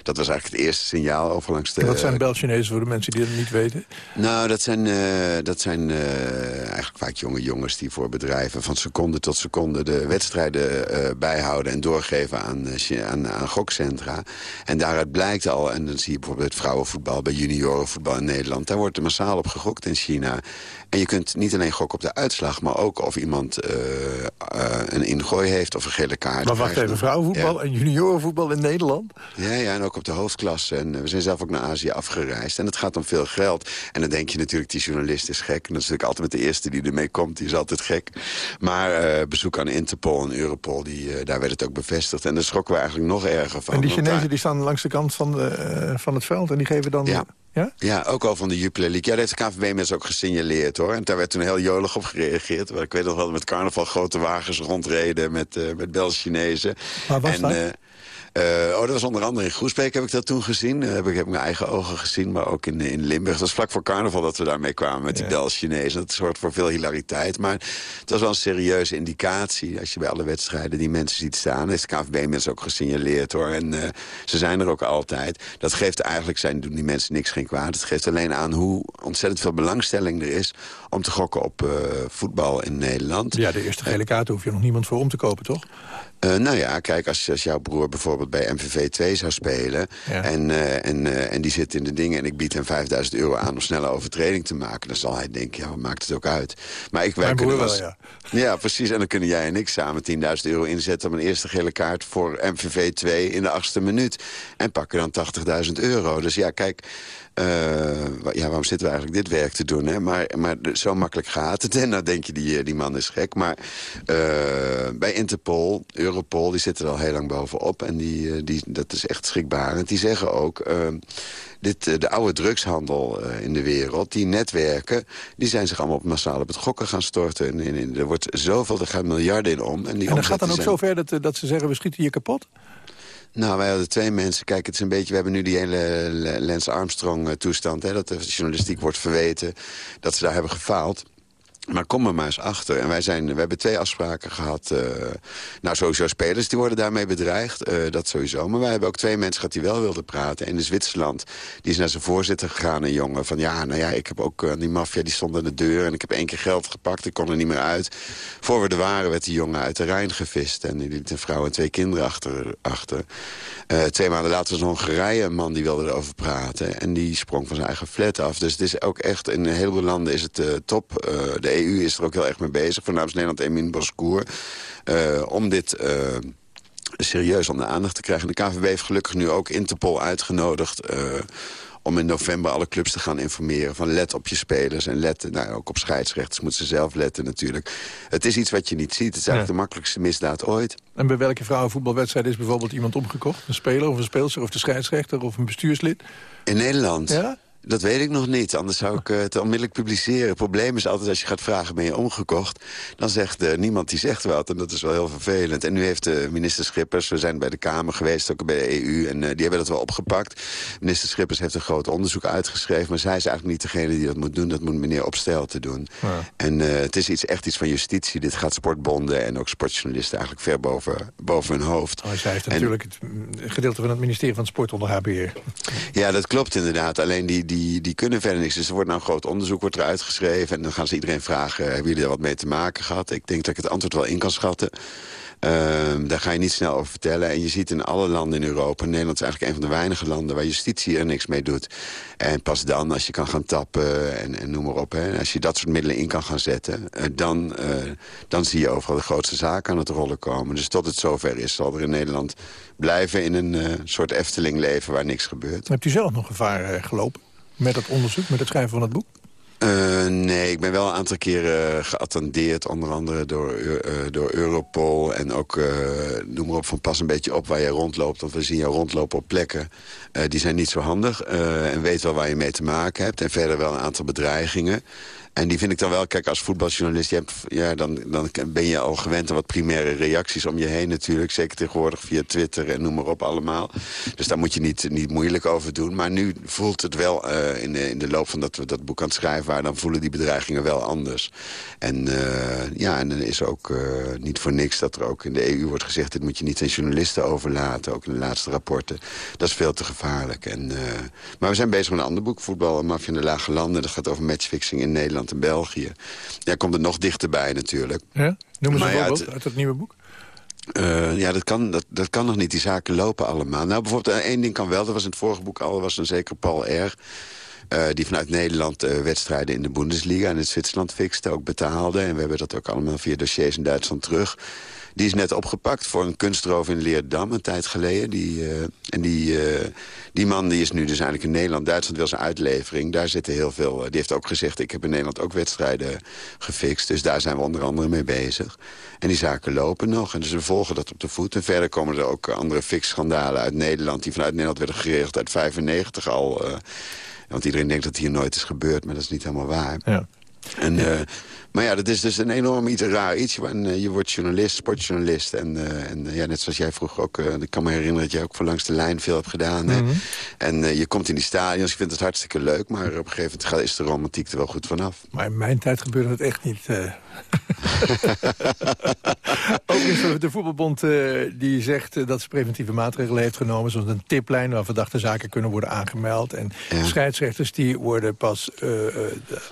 dat was eigenlijk het eerste signaal over langs de...
En wat zijn Belginezen voor de mensen die dat niet weten?
Nou, dat zijn, uh, dat zijn uh, eigenlijk vaak jonge jongens die voor bedrijven... van seconde tot seconde de wedstrijden uh, bijhouden... en doorgeven aan, aan, aan gokcentra. En daaruit blijkt al, en dan zie je bijvoorbeeld het vrouwenvoetbal... bij juniorenvoetbal in Nederland, daar wordt er massaal op gegokt in China. En je kunt niet alleen gokken op de uitslag... maar ook of iemand een ingooi heeft of een gele kaart.
Maar wacht even, vrouwenvoetbal ja. en juniorenvoetbal in Nederland?
Ja, ja, en ook op de hoofdklasse. En we zijn zelf ook naar Azië afgereisd. En het gaat om veel geld. En dan denk je natuurlijk, die journalist is gek. En dat is natuurlijk altijd met de eerste die ermee komt. Die is altijd gek. Maar uh, bezoek aan Interpol en Europol, die, daar werd het ook bevestigd. En daar schrokken we eigenlijk nog erger van.
En die Chinezen daar... die staan langs de kant van, de, van het veld en die geven dan...
Ja.
Ja?
ja, ook al van de Jupiler League. Ja, dat heeft de KVB mensen ook gesignaleerd, hoor. En daar werd toen heel jolig op gereageerd. Ik weet nog wel, met carnaval grote wagens rondreden met, uh, met Belgische Chinezen.
Maar was
en,
dat?
Uh, oh, dat was onder andere in Groesbeek heb ik dat toen gezien. Uh, heb ik heb mijn eigen ogen gezien, maar ook in, in Limburg. Dat was vlak voor carnaval dat we daarmee kwamen met die ja. Belg-Chinezen. Dat zorgt voor veel hilariteit. Maar het was wel een serieuze indicatie. Als je bij alle wedstrijden die mensen ziet staan... heeft de KVB mensen ook gesignaleerd, hoor. En uh, ze zijn er ook altijd. Dat geeft eigenlijk, zijn, doen die mensen niks geen kwaad. Het geeft alleen aan hoe ontzettend veel belangstelling er is... om te gokken op voetbal in Nederland.
Ja, de eerste gele kaart hoef je nog niemand voor om te kopen, toch?
Uh, nou ja, kijk, als, als jouw broer bijvoorbeeld bij MVV 2 zou spelen... Ja. En, uh, en, uh, en die zit in de dingen en ik bied hem 5000 euro aan om snelle overtreding te maken... dan zal hij denken, ja, wat maakt het ook uit? Maar ik, wij
Mijn
kunnen wel,
ja.
Ja, precies. En dan kunnen jij en ik samen 10.000 euro inzetten... op een eerste gele kaart voor MVV 2 in de achtste minuut. En pakken dan 80.000 euro. Dus ja, kijk... Uh, ja, waarom zitten we eigenlijk dit werk te doen? Hè? Maar, maar zo makkelijk gaat het. En nou denk je, die, die man is gek. Maar uh, bij Interpol, Europol, die zitten er al heel lang bovenop. En die, die, dat is echt schrikbarend. Die zeggen ook... Uh, dit, de oude drugshandel in de wereld, die netwerken... die zijn zich allemaal op massaal op het gokken gaan storten. En, en, en er wordt zoveel, er gaan miljarden in om. En, die
en dat gaat dan ook
zijn...
zo ver dat, dat ze zeggen, we schieten je kapot?
Nou, wij hadden twee mensen. Kijk, het is een beetje... We hebben nu die hele Lance Armstrong-toestand... dat de journalistiek wordt verweten dat ze daar hebben gefaald. Maar kom er maar eens achter. En wij zijn, we hebben twee afspraken gehad. Uh, nou, sowieso spelers die worden daarmee bedreigd. Uh, dat sowieso. Maar wij hebben ook twee mensen gehad die wel wilden praten. En in Zwitserland, die is naar zijn voorzitter gegaan. Een jongen van, ja, nou ja, ik heb ook uh, die maffia, die stond aan de deur. En ik heb één keer geld gepakt, ik kon er niet meer uit. Voor we er waren, werd die jongen uit de Rijn gevist. En die liet een vrouw en twee kinderen achter. achter. twee maanden later was een Hongarije een man die wilde erover praten. En die sprong van zijn eigen flat af. Dus het is ook echt, in een heleboel landen is het top. de EU is er ook heel erg mee bezig. Voornamelijk Nederland, Emin Boscour. Uh, om dit uh, serieus onder aandacht te krijgen. De KVB heeft gelukkig nu ook Interpol uitgenodigd... Uh, om in november alle clubs te gaan informeren van let op je spelers. En let nou, ook op scheidsrechters moeten ze zelf letten natuurlijk. Het is iets wat je niet ziet. Het is eigenlijk ja. de makkelijkste misdaad ooit.
En bij welke vrouwenvoetbalwedstrijd is bijvoorbeeld iemand omgekocht? Een speler of een speelster of de scheidsrechter of een bestuurslid?
In Nederland?
Ja?
Dat weet ik nog niet, anders zou ik uh, het onmiddellijk publiceren. Het probleem is altijd als je gaat vragen, ben je omgekocht? Dan zegt uh, niemand die zegt wat en dat is wel heel vervelend. En nu heeft de minister Schippers, we zijn bij de Kamer geweest, ook bij de EU... en uh, die hebben dat wel opgepakt. Minister Schippers heeft een groot onderzoek uitgeschreven... maar zij is eigenlijk niet degene die dat moet doen. Dat moet meneer Opstelten doen. Ja. En het is iets, echt iets van justitie. Dit gaat sportbonden en ook sportjournalisten eigenlijk ver boven, boven hun hoofd.
Oh, zij heeft en, natuurlijk het gedeelte van het ministerie van Sport onder haar beheer.
Ja, dat klopt inderdaad. Alleen die die, die kunnen verder niks. Dus er wordt nou een groot onderzoek wordt er uitgeschreven. En dan gaan ze iedereen vragen, hebben jullie daar wat mee te maken gehad? Ik denk dat ik het antwoord wel in kan schatten. Uh, daar ga je niet snel over vertellen. En je ziet in alle landen in Europa... Nederland is eigenlijk een van de weinige landen... waar justitie er niks mee doet. En pas dan, als je kan gaan tappen en, en noem maar op... Hè, als je dat soort middelen in kan gaan zetten... Uh, dan, uh, dan zie je overal de grootste zaken aan het rollen komen. Dus tot het zover is, zal er in Nederland blijven... in een uh, soort Efteling leven waar niks gebeurt.
Hebt u zelf nog gevaar gelopen met het onderzoek, met het schrijven van het boek?
Eh, nee, ik ben wel een aantal keren geattendeerd. Onder andere door, eh, door Europol. En ook, eh, noem maar op, van pas een beetje op waar je rondloopt. Want we zien jou rondlopen op plekken. eh, die zijn niet zo handig. eh, en weet wel waar je mee te maken hebt. En verder wel een aantal bedreigingen. En die vind ik dan wel, kijk, als voetbaljournalist... Je hebt, ja, dan, dan ben je al gewend aan wat primaire reacties om je heen natuurlijk. Zeker tegenwoordig via Twitter en noem maar op allemaal. Dus daar moet je niet, niet moeilijk over doen. Maar nu voelt het wel eh, in, de, in de loop van dat we dat boek aan het schrijven waren... dan voelen die bedreigingen wel anders. En eh, ja, en dan is ook eh, niet voor niks dat er ook in de EU wordt gezegd... dit moet je niet aan journalisten overlaten, ook in de laatste rapporten. Dat is veel te gevaarlijk. En, maar we zijn bezig met een ander boek, Voetbal en Mafia in de Lage Landen. Dat gaat over matchfixing in Nederland en België. Ja, komt er nog dichterbij natuurlijk.
Ja? Noem eens een
ja,
voorbeeld
het-
uit het nieuwe boek.
Eh, ja, dat kan, dat, dat kan nog niet. Die zaken lopen allemaal. Nou, bijvoorbeeld eh, één ding kan wel. Dat was in het vorige boek al. was een zeker Paul R. eh, die vanuit Nederland wedstrijden in de Bundesliga en in Zwitserland fixte, ook betaalde. En we hebben dat ook allemaal via dossiers in Duitsland terug. Die is net opgepakt voor een kunstroof in Leerdam een tijd geleden. Die, eh, en die, eh, die man die is nu dus eigenlijk in Nederland. Duitsland wil zijn uitlevering. Daar zitten heel veel... eh, die heeft ook gezegd, ik heb in Nederland ook wedstrijden gefixt. Dus daar zijn we onder andere mee bezig. En die zaken lopen nog. En dus we volgen dat op de voet. En verder komen er ook andere fixschandalen uit Nederland... die vanuit Nederland werden geregeld uit 95 al. want iedereen denkt dat hier nooit is gebeurd. Maar dat is niet helemaal waar.
Ja.
En, maar ja, dat is dus een enorm iets raar iets. En, eh, je wordt journalist, sportjournalist. En, eh, en eh, ja, net zoals jij vroeg ook... ik kan me herinneren dat jij ook voor langs de lijn veel hebt gedaan.
Mhm.
En je komt in die stadions, je vindt het hartstikke leuk. Maar op een gegeven moment gaat- is de romantiek er wel goed vanaf.
Maar in mijn tijd gebeurde het echt niet. eh. Overigens, de voetbalbond eh, die zegt eh, dat ze preventieve maatregelen heeft genomen... zoals een tiplijn waar verdachte zaken kunnen worden aangemeld. En scheidsrechters die worden pas eh,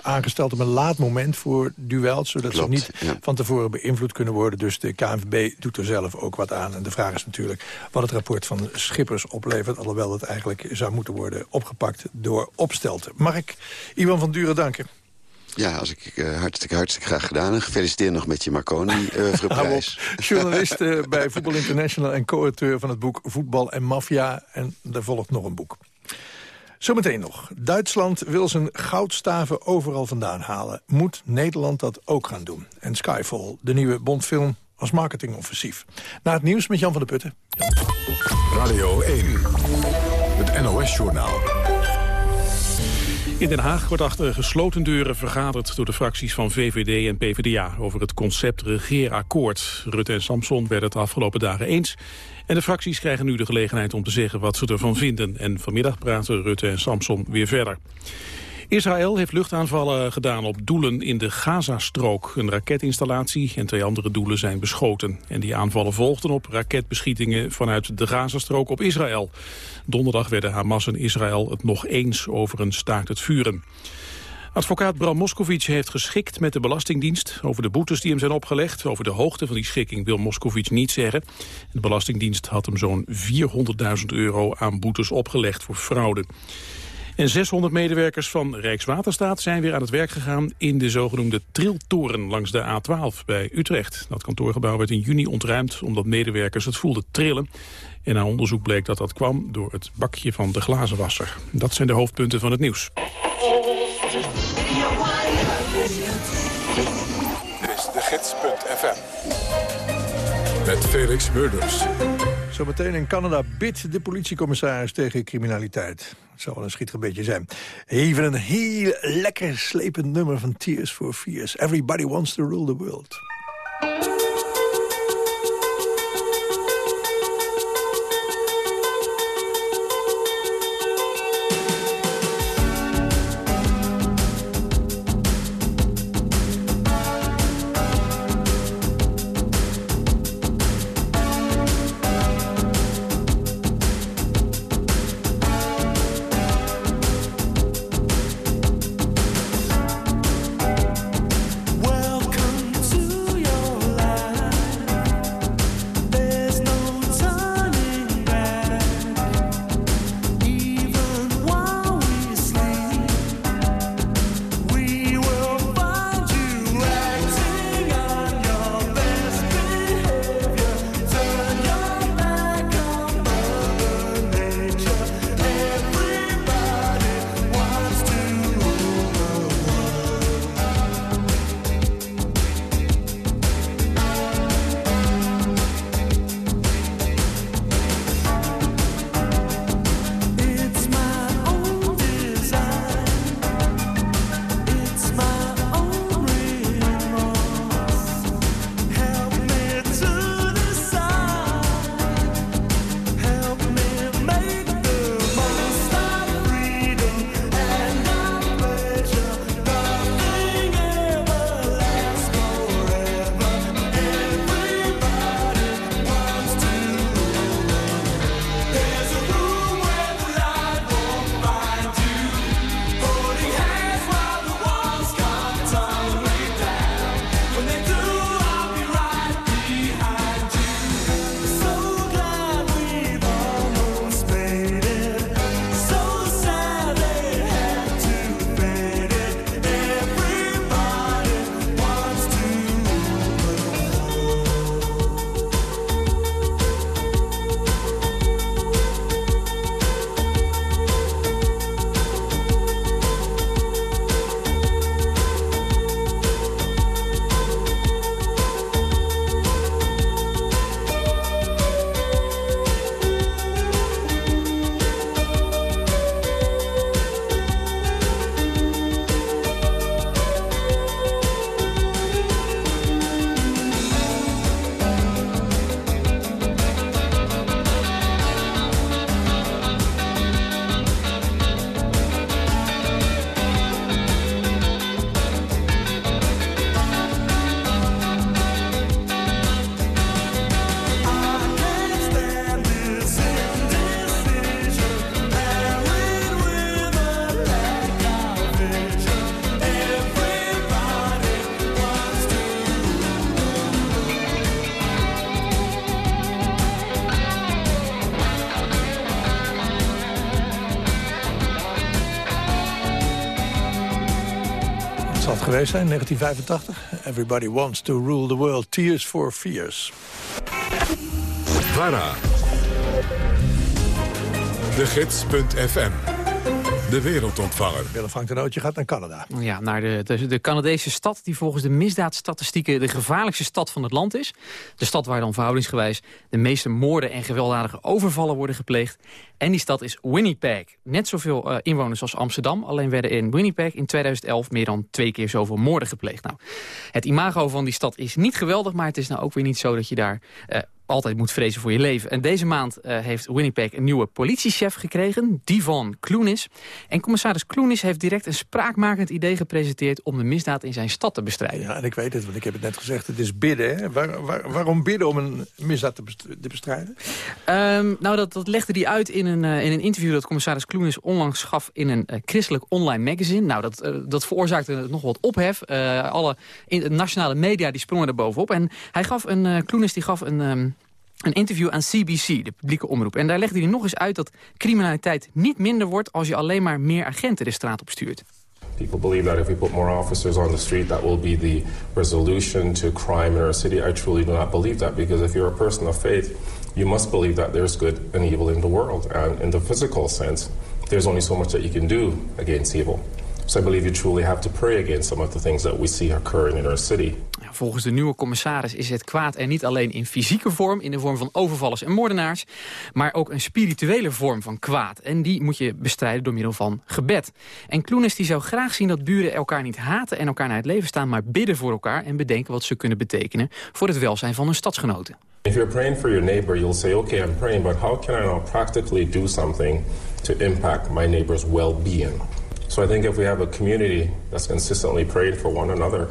aangesteld op een laat moment voor duels... zodat
Klopt,
ze niet
ja.
van tevoren beïnvloed kunnen worden. Dus de KNVB doet er zelf ook wat aan. En de vraag is natuurlijk wat het rapport van Schippers oplevert... alhoewel het eigenlijk zou moeten worden opgepakt door Opstelten. Mag ik Iwan van Duren danken?
Ja, als ik eh, hartstikke, hartstikke graag gedaan. En gefeliciteerd nog met je Marconi eh prijs.
Journalist eh, bij Voetbal International en co-auteur van het boek Voetbal en Mafia. En er volgt nog een boek. Zometeen nog. Duitsland wil zijn goudstaven overal vandaan halen. Moet Nederland dat ook gaan doen? En Skyfall, de nieuwe Bondfilm als marketingoffensief. Na het nieuws met Jan van der Putten.
Radio 1, het NOS-journaal.
In Den Haag wordt achter gesloten deuren vergaderd door de fracties van VVD en PvdA over het concept regeerakkoord. Rutte en Samson werden het de afgelopen dagen eens. En de fracties krijgen nu de gelegenheid om te zeggen wat ze ervan vinden. En vanmiddag praten Rutte en Samson weer verder. Israël heeft luchtaanvallen gedaan op doelen in de Gazastrook. Een raketinstallatie en twee andere doelen zijn beschoten. En die aanvallen volgden op raketbeschietingen vanuit de Gazastrook op Israël. Donderdag werden Hamas en Israël het nog eens over een staakt het vuren. Advocaat Bram Moskovic heeft geschikt met de Belastingdienst over de boetes die hem zijn opgelegd. Over de hoogte van die schikking wil Moskovic niet zeggen. De Belastingdienst had hem zo'n 400.000 euro aan boetes opgelegd voor fraude. En 600 medewerkers van Rijkswaterstaat zijn weer aan het werk gegaan in de zogenoemde triltoren langs de A12 bij Utrecht. Dat kantoorgebouw werd in juni ontruimd omdat medewerkers het voelden trillen. En na onderzoek bleek dat dat kwam door het bakje van de glazenwasser. Dat zijn de hoofdpunten van het nieuws.
Dit is de gids.fm. Met Felix Murders.
Zometeen in Canada bidt de politiecommissaris tegen criminaliteit. Het zou wel een schietgebedje zijn. Even een heel lekker slepend nummer van Tears for Fears. Everybody wants to rule the world. Geweest zijn, 1985. Everybody wants to rule the world. Tears for Fears.
VARA. De. De wereldontvanger.
Willem Frank de Nootje gaat naar Canada.
Ja, naar de, de, de Canadese stad die volgens de misdaadstatistieken de gevaarlijkste stad van het land is. De stad waar dan verhoudingsgewijs de meeste moorden en gewelddadige overvallen worden gepleegd. En die stad is Winnipeg. Net zoveel eh, inwoners als Amsterdam. Alleen werden in Winnipeg in 2011 meer dan twee keer zoveel moorden gepleegd. Nou, het imago van die stad is niet geweldig, maar het is nou ook weer niet zo dat je daar... eh, altijd moet vrezen voor je leven. En deze maand eh, heeft Winnipeg een nieuwe politiechef gekregen, Divon Cloonis. En commissaris Cloonis heeft direct een spraakmakend idee gepresenteerd... om de misdaad in zijn stad te bestrijden.
Ja, en ik weet het, want ik heb het net gezegd, het is bidden. Hè? Waar, waar- waarom bidden om een misdaad te best- te bestrijden?
Ehm, nou, dat, dat legde hij uit in een, eh, in een interview dat commissaris Cloonis onlangs gaf in een eh, christelijk online magazine. Nou, dat, dat veroorzaakte nog wat ophef. Alle in, nationale media die sprongen er bovenop. En hij gaf een, Cloonis die gaf een... ehm, een interview aan CBC, de publieke omroep. En daar legde hij nog eens uit dat criminaliteit niet minder wordt... als je alleen maar meer agenten de straat op stuurt.
People believe that if we put more officers on the street, that will be the resolution to crime in our city. I truly do not believe that because if you're a person of faith, you must believe that there's good and evil in the world. And in the physical sense, there's only so much that you can do against evil. So I believe you truly have to pray against some of the things that we see occurring in our city.
Volgens de nieuwe commissaris is het kwaad er niet alleen in fysieke vorm... in de vorm van overvallers en moordenaars... maar ook een spirituele vorm van kwaad. En die moet je bestrijden door middel van gebed. En Kloenis die zou graag zien dat buren elkaar niet haten... en elkaar naar het leven staan, maar bidden voor elkaar... en bedenken wat ze kunnen betekenen voor het welzijn van hun stadsgenoten.
If you're praying for your neighbor, you'll say, okay, I'm praying, but how can I now do something to impact my neighbor's well being? So I think if we have a community that's consistently praying for one another,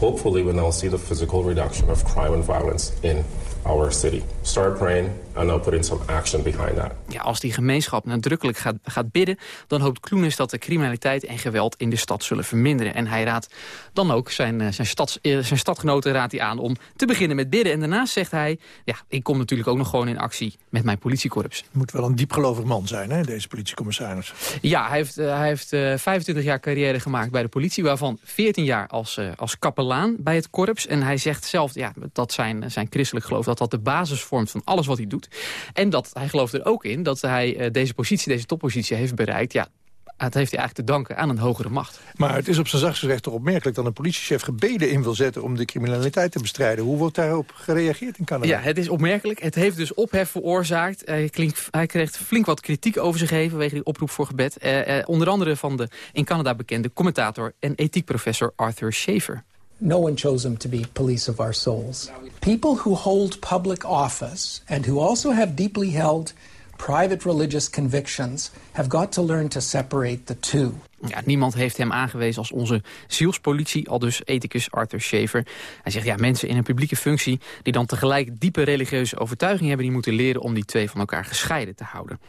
hopefully we'll now see the physical reduction of crime and violence in our city. Start praying and now put in some action behind that.
Ja, als die gemeenschap nadrukkelijk gaat, gaat bidden... dan hoopt Kloenis dat de criminaliteit en geweld in de stad zullen verminderen. En hij raadt dan ook zijn, eh, zijn, stads, eh, zijn stadgenoten raadt hij aan om te beginnen met bidden. En daarnaast zegt hij, ja, ik kom natuurlijk ook nog gewoon in actie met mijn politiekorps.
Moet wel een diepgelovig man zijn, hè, deze politiecommissaris.
Ja, hij heeft, eh, hij heeft eh, 25 jaar carrière gemaakt bij de politie... waarvan 14 jaar als, eh, als kapelaan bij het korps. En hij zegt zelf ja, dat zijn, zijn christelijk geloof... dat dat de basis vormt van alles wat hij doet. En dat hij gelooft er ook in dat hij eh, deze positie, deze toppositie heeft bereikt... Ja, dat heeft hij eigenlijk te danken aan een hogere macht.
Maar het is op zijn zachtst gezegd toch opmerkelijk... dat een politiechef gebeden in wil zetten om de criminaliteit te bestrijden. Hoe wordt daarop gereageerd in Canada?
Ja, het is opmerkelijk. Het heeft dus ophef veroorzaakt. Hij, klinkt, hij kreeg flink wat kritiek over zich heen vanwege die oproep voor gebed. Eh, eh, onder andere van de in Canada bekende commentator en ethiekprofessor Arthur Schaefer.
No one chose him to be police of our souls. People who hold public office and who also have deeply held private religious convictions have got to learn to separate the two.
Ja, niemand heeft hem aangewezen als onze zielspolitie, al dus ethicus Arthur Schaefer. Hij zegt, ja, mensen in een publieke functie... die dan tegelijk diepe religieuze overtuiging hebben... die moeten leren om die twee van elkaar gescheiden te houden.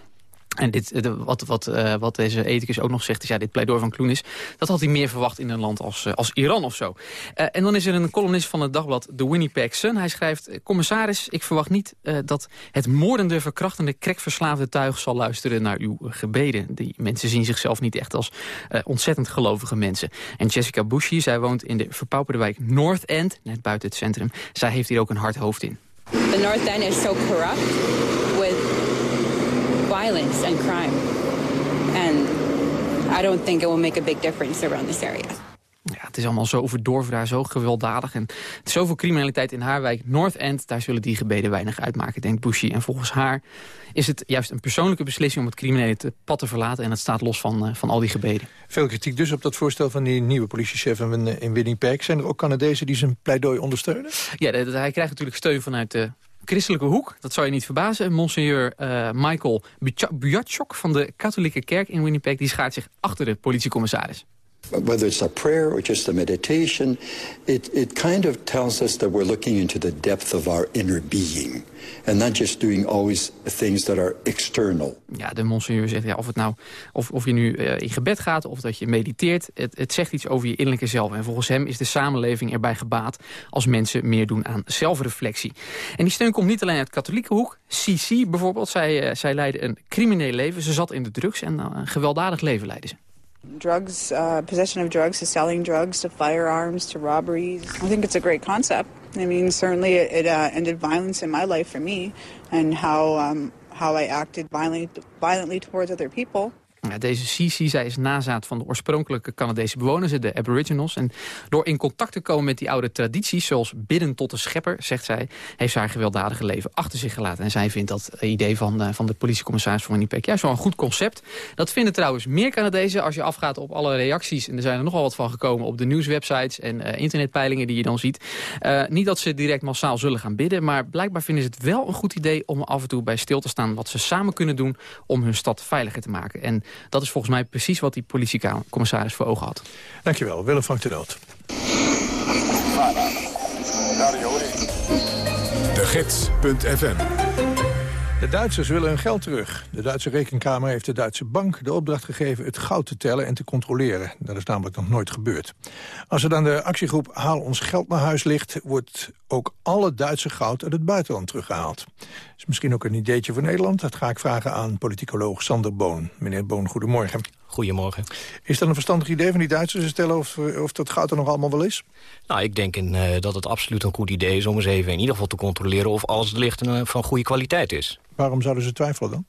En dit, eh, wat, wat, eh, wat deze ethicus ook nog zegt, is ja, dit pleidooi van Kloenis... dat had hij meer verwacht in een land als, eh, als Iran of zo. En dan is er een columnist van het dagblad The Winnipeg Sun. Hij schrijft, commissaris, ik verwacht niet dat het moordende, verkrachtende, krekverslaafde tuig zal luisteren naar uw gebeden. Die mensen zien zichzelf niet echt als ontzettend gelovige mensen. En Jessica Bushi, zij woont in de verpauperde wijk North End, net buiten het centrum. Zij heeft hier ook een hard hoofd in.
The North End is so corrupt with violence and crime. And I don't think it will make a big difference around this area.
Ja, het is allemaal zo verdorven daar, zo gewelddadig. En er is zoveel criminaliteit in haar wijk North End. Daar zullen die gebeden weinig uitmaken, denkt Bushi. En volgens haar is het juist een persoonlijke beslissing... om het criminele te- pad te verlaten. En dat staat los van, eh, van al die gebeden.
Veel kritiek dus op dat voorstel van die nieuwe politiechef in, in Winnipeg. Zijn er ook Canadezen die zijn pleidooi ondersteunen?
Ja, hij krijgt natuurlijk steun vanuit de christelijke hoek. Dat zou je niet verbazen. Monseigneur eh, Michael Bujatchok van de katholieke kerk in Winnipeg... die schaart zich achter de politiecommissaris.
Whether it's a prayer or just a meditation, it, it kind of tells us that we're looking into the depth of our inner being and not just doing always things that are external.
Ja, de monseigneur zegt, ja, of, het nou, of, of je nu eh, in gebed gaat of dat je mediteert... Het, het zegt iets over je innerlijke zelf. En volgens hem is de samenleving erbij gebaat... als mensen meer doen aan zelfreflectie. En die steun komt niet alleen uit de katholieke hoek. CC bijvoorbeeld, zij, eh, zij leidde een crimineel leven. Ze zat in de drugs en eh, een gewelddadig leven leidde ze.
Drugs, uh, possession of drugs, to selling drugs, to firearms, to robberies. I think it's a great concept. I mean, certainly it, it uh, ended violence in my life for me and how, um, how I acted violently, violently towards other people.
Deze Cici, zij is nazaat van de oorspronkelijke Canadese bewoners, de Aboriginals. En door in contact te komen met die oude tradities, zoals bidden tot de schepper, zegt zij, heeft ze haar gewelddadige leven achter zich gelaten. En zij vindt dat idee van, uh, van de politiecommissaris van Winnipeg juist wel een goed concept. Dat vinden trouwens meer Canadezen als je afgaat op alle reacties. En er zijn er nogal wat van gekomen op de nieuwswebsites en uh, internetpeilingen die je dan ziet. Uh, niet dat ze direct massaal zullen gaan bidden, maar blijkbaar vinden ze het wel een goed idee om af en toe bij stil te staan wat ze samen kunnen doen om hun stad veiliger te maken. En dat is volgens mij precies wat die politiecommissaris voor ogen had.
Dankjewel, Willem van de Noot.
De Gids.fm
de Duitsers willen hun geld terug. De Duitse rekenkamer heeft de Duitse bank de opdracht gegeven... het goud te tellen en te controleren. Dat is namelijk nog nooit gebeurd. Als er dan de actiegroep Haal ons geld naar huis ligt... wordt ook alle Duitse goud uit het buitenland teruggehaald. Is misschien ook een ideetje voor Nederland. Dat ga ik vragen aan politicoloog Sander Boon. Meneer Boon, goedemorgen.
Goedemorgen.
Is dat een verstandig idee van die Duitsers te stellen of, of dat goud er nog allemaal wel is?
Nou, ik denk in, uh, dat het absoluut een goed idee is om eens even in ieder geval te controleren of alles licht uh, van goede kwaliteit is.
Waarom zouden ze twijfelen dan?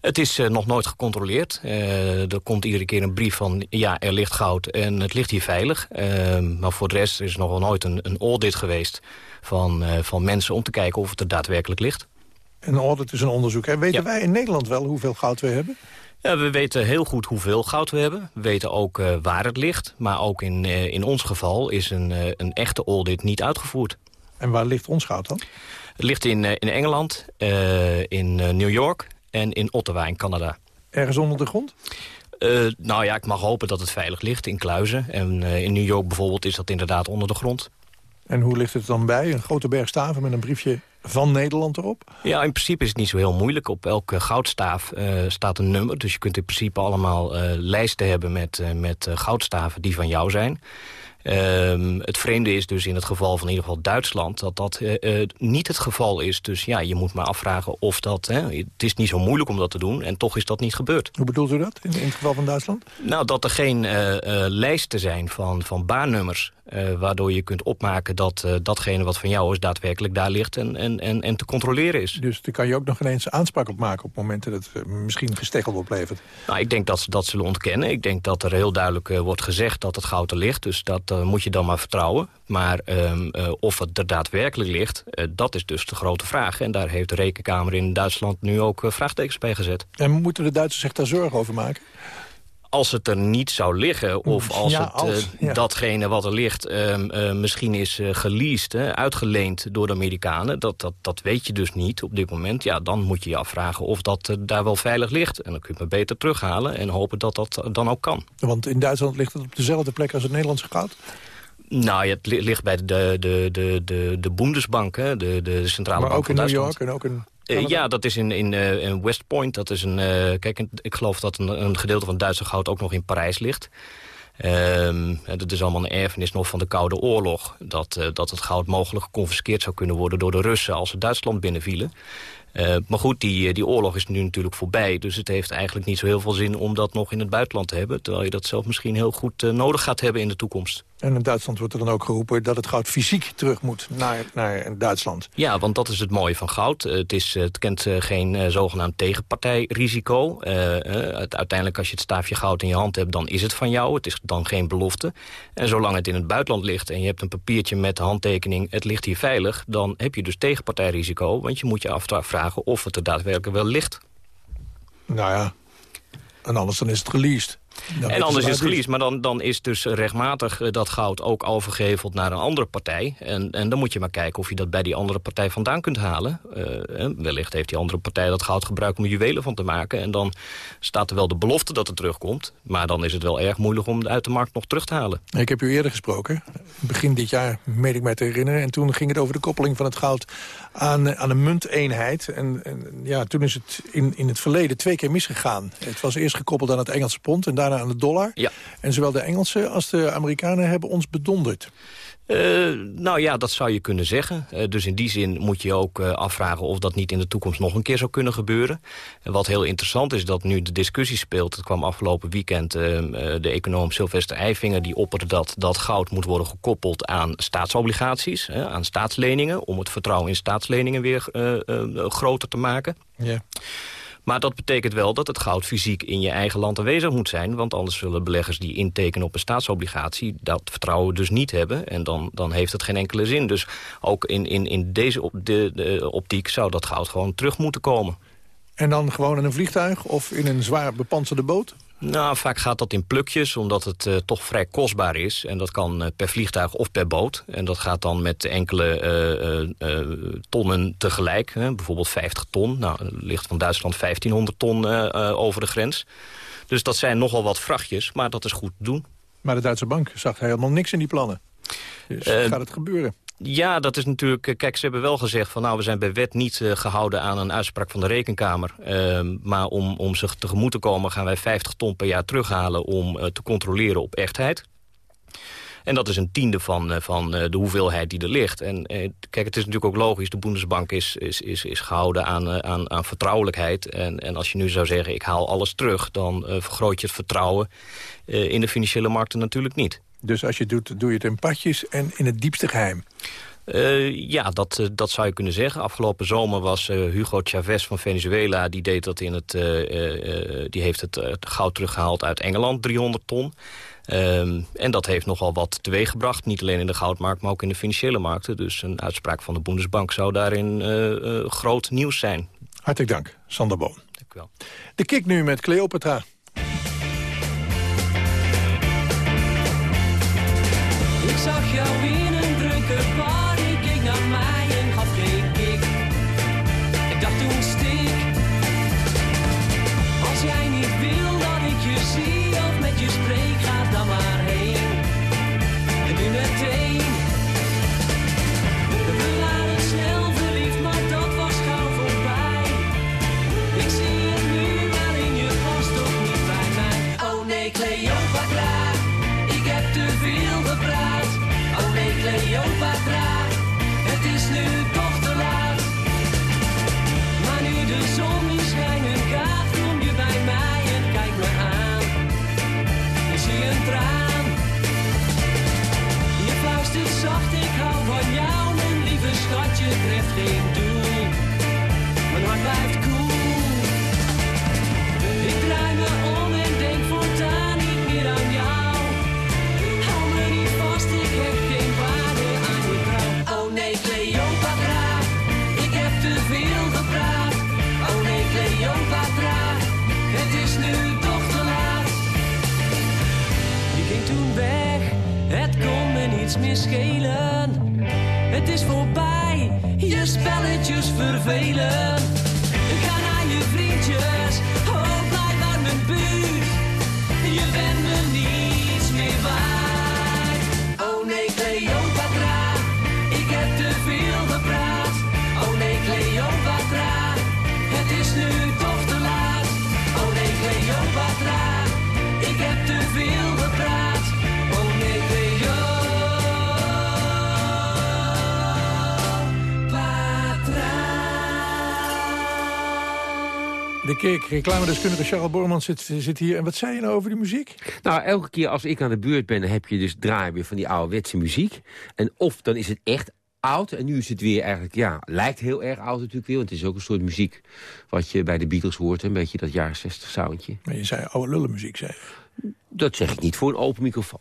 Het is uh, nog nooit gecontroleerd. Uh, er komt iedere keer een brief van, ja, er ligt goud en het ligt hier veilig. Uh, maar voor de rest is er nog wel nooit een, een audit geweest van, van mensen om te kijken of het er daadwerkelijk ligt.
Een audit is een onderzoek. Hè? Weten ja. wij in Nederland wel hoeveel goud we hebben?
Ja, we weten heel goed hoeveel goud we hebben. We weten ook uh, waar het ligt. Maar ook in, uh, in ons geval is een, uh, een echte audit niet uitgevoerd.
En waar ligt ons goud dan?
Het ligt in, in Engeland, in New York en in Ottawa in Canada.
Ergens onder de grond?
nou ja, ik mag hopen dat het veilig ligt in kluizen. En in New York bijvoorbeeld is dat inderdaad onder de grond.
En hoe ligt het dan bij? Een grote berg staven met een briefje van Nederland erop?
Ja, in principe is het niet zo heel moeilijk. Op elke goudstaaf uh, staat een nummer. Dus je kunt in principe allemaal uh, lijsten hebben met, uh, met goudstaven die van jou zijn. Um, het vreemde is dus in het geval van in ieder geval Duitsland... dat dat uh, uh, niet het geval is. Dus ja, je moet maar afvragen of dat... Hè, het is niet zo moeilijk om dat te doen en toch is dat niet gebeurd.
Hoe bedoelt u dat in, in het geval van Duitsland?
Nou, dat er geen uh, lijsten zijn van, van baannummers... waardoor je kunt opmaken dat datgene wat van jou is... daadwerkelijk daar ligt en, en, en, en te controleren is.
Dus daar kan je ook nog ineens aanspraak op maken... op momenten dat het misschien gesteggeld oplevert?
Nou, ik denk dat ze dat zullen ontkennen. Ik denk dat er heel duidelijk wordt gezegd dat het goud er ligt. Dus dat uh, moet je dan maar vertrouwen. Maar um, uh, of het er daadwerkelijk ligt, uh, dat is dus de grote vraag. En daar heeft de Rekenkamer in Duitsland nu ook vraagtekens bij gezet.
En moeten de Duitsers zich daar zorgen over maken?
Als het er niet zou liggen, of als,
ja,
het,
als ja.
datgene wat er ligt... Um, misschien is geleased, hè, uitgeleend door de Amerikanen... Dat, dat, dat weet je dus niet op dit moment. Ja, dan moet je je afvragen of dat daar wel veilig ligt. En dan kun je het beter terughalen en hopen dat dat dan ook kan.
Want in Duitsland ligt het op dezelfde plek als het Nederlandse goud?
Nou, ja, het ligt bij de, de, de, de, de Bundesbank, hè, de, de centrale
maar
bank
ook in New. York en ook in...
Uh, ja, dat is in, in, uh, in West Point. Dat is een, uh, kijk, ik geloof dat een, een gedeelte van het Duitse goud ook nog in Parijs ligt. Um, dat is allemaal een erfenis nog van de Koude Oorlog. Dat, dat het goud mogelijk geconfiskeerd zou kunnen worden door de Russen... als ze Duitsland binnenvielen. Uh, maar goed, die, die oorlog is nu natuurlijk voorbij. Dus het heeft eigenlijk niet zo heel veel zin om dat nog in het buitenland te hebben. Terwijl je dat zelf misschien heel goed uh, nodig gaat hebben in de toekomst.
En in Duitsland wordt er dan ook geroepen dat het goud fysiek terug moet naar, naar Duitsland.
Ja, want dat is het mooie van goud. Het, is, het kent geen zogenaamd tegenpartijrisico. Uh, het, uiteindelijk als je het staafje goud in je hand hebt, dan is het van jou. Het is dan geen belofte. En zolang het in het buitenland ligt en je hebt een papiertje met de handtekening... het ligt hier veilig, dan heb je dus tegenpartijrisico. Want je moet je afvragen of het er daadwerkelijk wel ligt.
Nou ja, en anders dan is het released.
Dan en anders is het geleased, maar dan, dan is dus rechtmatig uh, dat goud ook overgeheveld naar een andere partij. En, en dan moet je maar kijken of je dat bij die andere partij vandaan kunt halen. Uh, wellicht heeft die andere partij dat goud gebruikt om juwelen van te maken. En dan staat er wel de belofte dat het terugkomt. Maar dan is het wel erg moeilijk om het uit de markt nog terug te halen.
Ik heb u eerder gesproken, begin dit jaar, meen ik mij te herinneren. En toen ging het over de koppeling van het goud aan, aan een munteenheid. En, en ja, toen is het in, in het verleden twee keer misgegaan. Het was eerst gekoppeld aan het Engelse pond en daarna aan de dollar.
Ja.
En zowel de Engelsen als de Amerikanen hebben ons bedonderd.
Eh, nou ja, dat zou je kunnen zeggen. Eh, dus in die zin moet je ook eh, afvragen of dat niet in de toekomst nog een keer zou kunnen gebeuren. En wat heel interessant is, dat nu de discussie speelt... het kwam afgelopen weekend de econoom Sylvester Eifinger... die opperde dat dat goud moet worden gekoppeld aan staatsobligaties... aan staatsleningen, om het vertrouwen in staatsleningen weer groter te maken.
Ja.
Maar dat betekent wel dat het goud fysiek in je eigen land aanwezig moet zijn. Want anders zullen beleggers die intekenen op een staatsobligatie... dat vertrouwen dus niet hebben. En dan, dan heeft het geen enkele zin. Dus ook in, in, in deze de, optiek zou dat goud gewoon terug moeten komen.
En dan gewoon in een vliegtuig of in een zwaar bepanserde boot?
Nou, vaak gaat dat in plukjes, omdat het uh, toch vrij kostbaar is. En dat kan uh, per vliegtuig of per boot. En dat gaat dan met enkele uh, tonnen tegelijk. Hè? Bijvoorbeeld 50 ton. Nou, er ligt van Duitsland 1500 ton over de grens. Dus dat zijn nogal wat vrachtjes, maar dat is goed te doen.
Maar de Duitse bank zag helemaal niks in die plannen. Dus gaat het gebeuren?
Ja, dat is natuurlijk... eh, Kijk, ze hebben wel gezegd van... nou, we zijn bij wet niet uh, gehouden aan een uitspraak van de Rekenkamer. Uh, maar om, om zich tegemoet te komen gaan wij 50 ton per jaar terughalen... om uh, te controleren op echtheid. En dat is een tiende van, van de hoeveelheid die er ligt. En kijk, het is natuurlijk ook logisch. De Bundesbank is, is, is, is gehouden aan, aan, aan vertrouwelijkheid. En, en als je nu zou zeggen, ik haal alles terug... dan vergroot je het vertrouwen in de financiële markten natuurlijk niet.
Dus als je het doet, doe je het in padjes en in het diepste geheim.
Uh, ja, dat, uh, dat zou je kunnen zeggen. Afgelopen zomer was uh, Hugo Chavez van Venezuela... die, deed dat in het, die heeft het goud teruggehaald uit Engeland, 300 ton. Um, en dat heeft nogal wat teweeggebracht. Niet alleen in de goudmarkt, maar ook in de financiële markten. Dus een uitspraak van de Bundesbank zou daarin groot nieuws zijn.
Hartelijk dank, Sander Boon.
Dank u wel.
De kick nu met Cleopatra.
Zag jou in
reclamedeskundige Charles Borman zit, zit hier. En wat zei je nou over die muziek?
Nou, elke keer als ik aan de beurt ben, dan heb je dus draaien weer van die ouderwetse muziek. En of dan is het echt oud. En nu is het weer eigenlijk, ja, lijkt heel erg oud natuurlijk weer. Want het is ook een soort muziek wat je bij de Beatles hoort. Een beetje dat jaren 60 soundje.
Maar je zei oude lullenmuziek, zei je.
Dat zeg ik niet voor een open microfoon.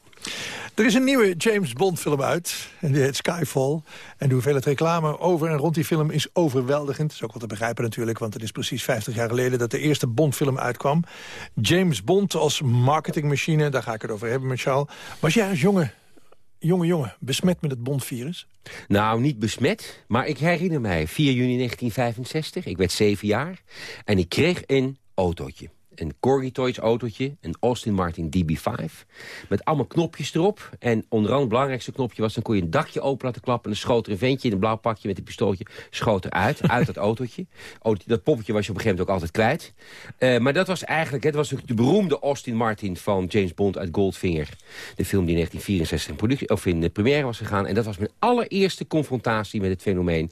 Er is een nieuwe James Bond film uit. En die heet Skyfall. En de hoeveelheid reclame over en rond die film is overweldigend. Dat is ook wel te begrijpen natuurlijk. Want het is precies 50 jaar geleden dat de eerste Bond-film uitkwam. James Bond als marketingmachine. Daar ga ik het over hebben met Charles. Was jij als jonge, jonge jongen besmet met het Bond-virus?
Nou, niet besmet, maar ik herinner mij 4 juni 1965. Ik werd zeven jaar en ik kreeg een autootje.
Een Corgi Toys autootje, een Austin Martin DB5. Met allemaal knopjes erop. En onder andere het belangrijkste knopje was... dan kon je een dakje open laten klappen... en dan schoot er een ventje in een blauw pakje met een pistooltje... schoot eruit, uit dat autootje. autootje. Dat poppetje was je op een gegeven moment ook altijd kwijt. Eh, maar dat was eigenlijk het was de beroemde Austin Martin van James Bond uit Goldfinger. De film die in 1964 in, productie, of in de première was gegaan. En dat was mijn allereerste confrontatie met het fenomeen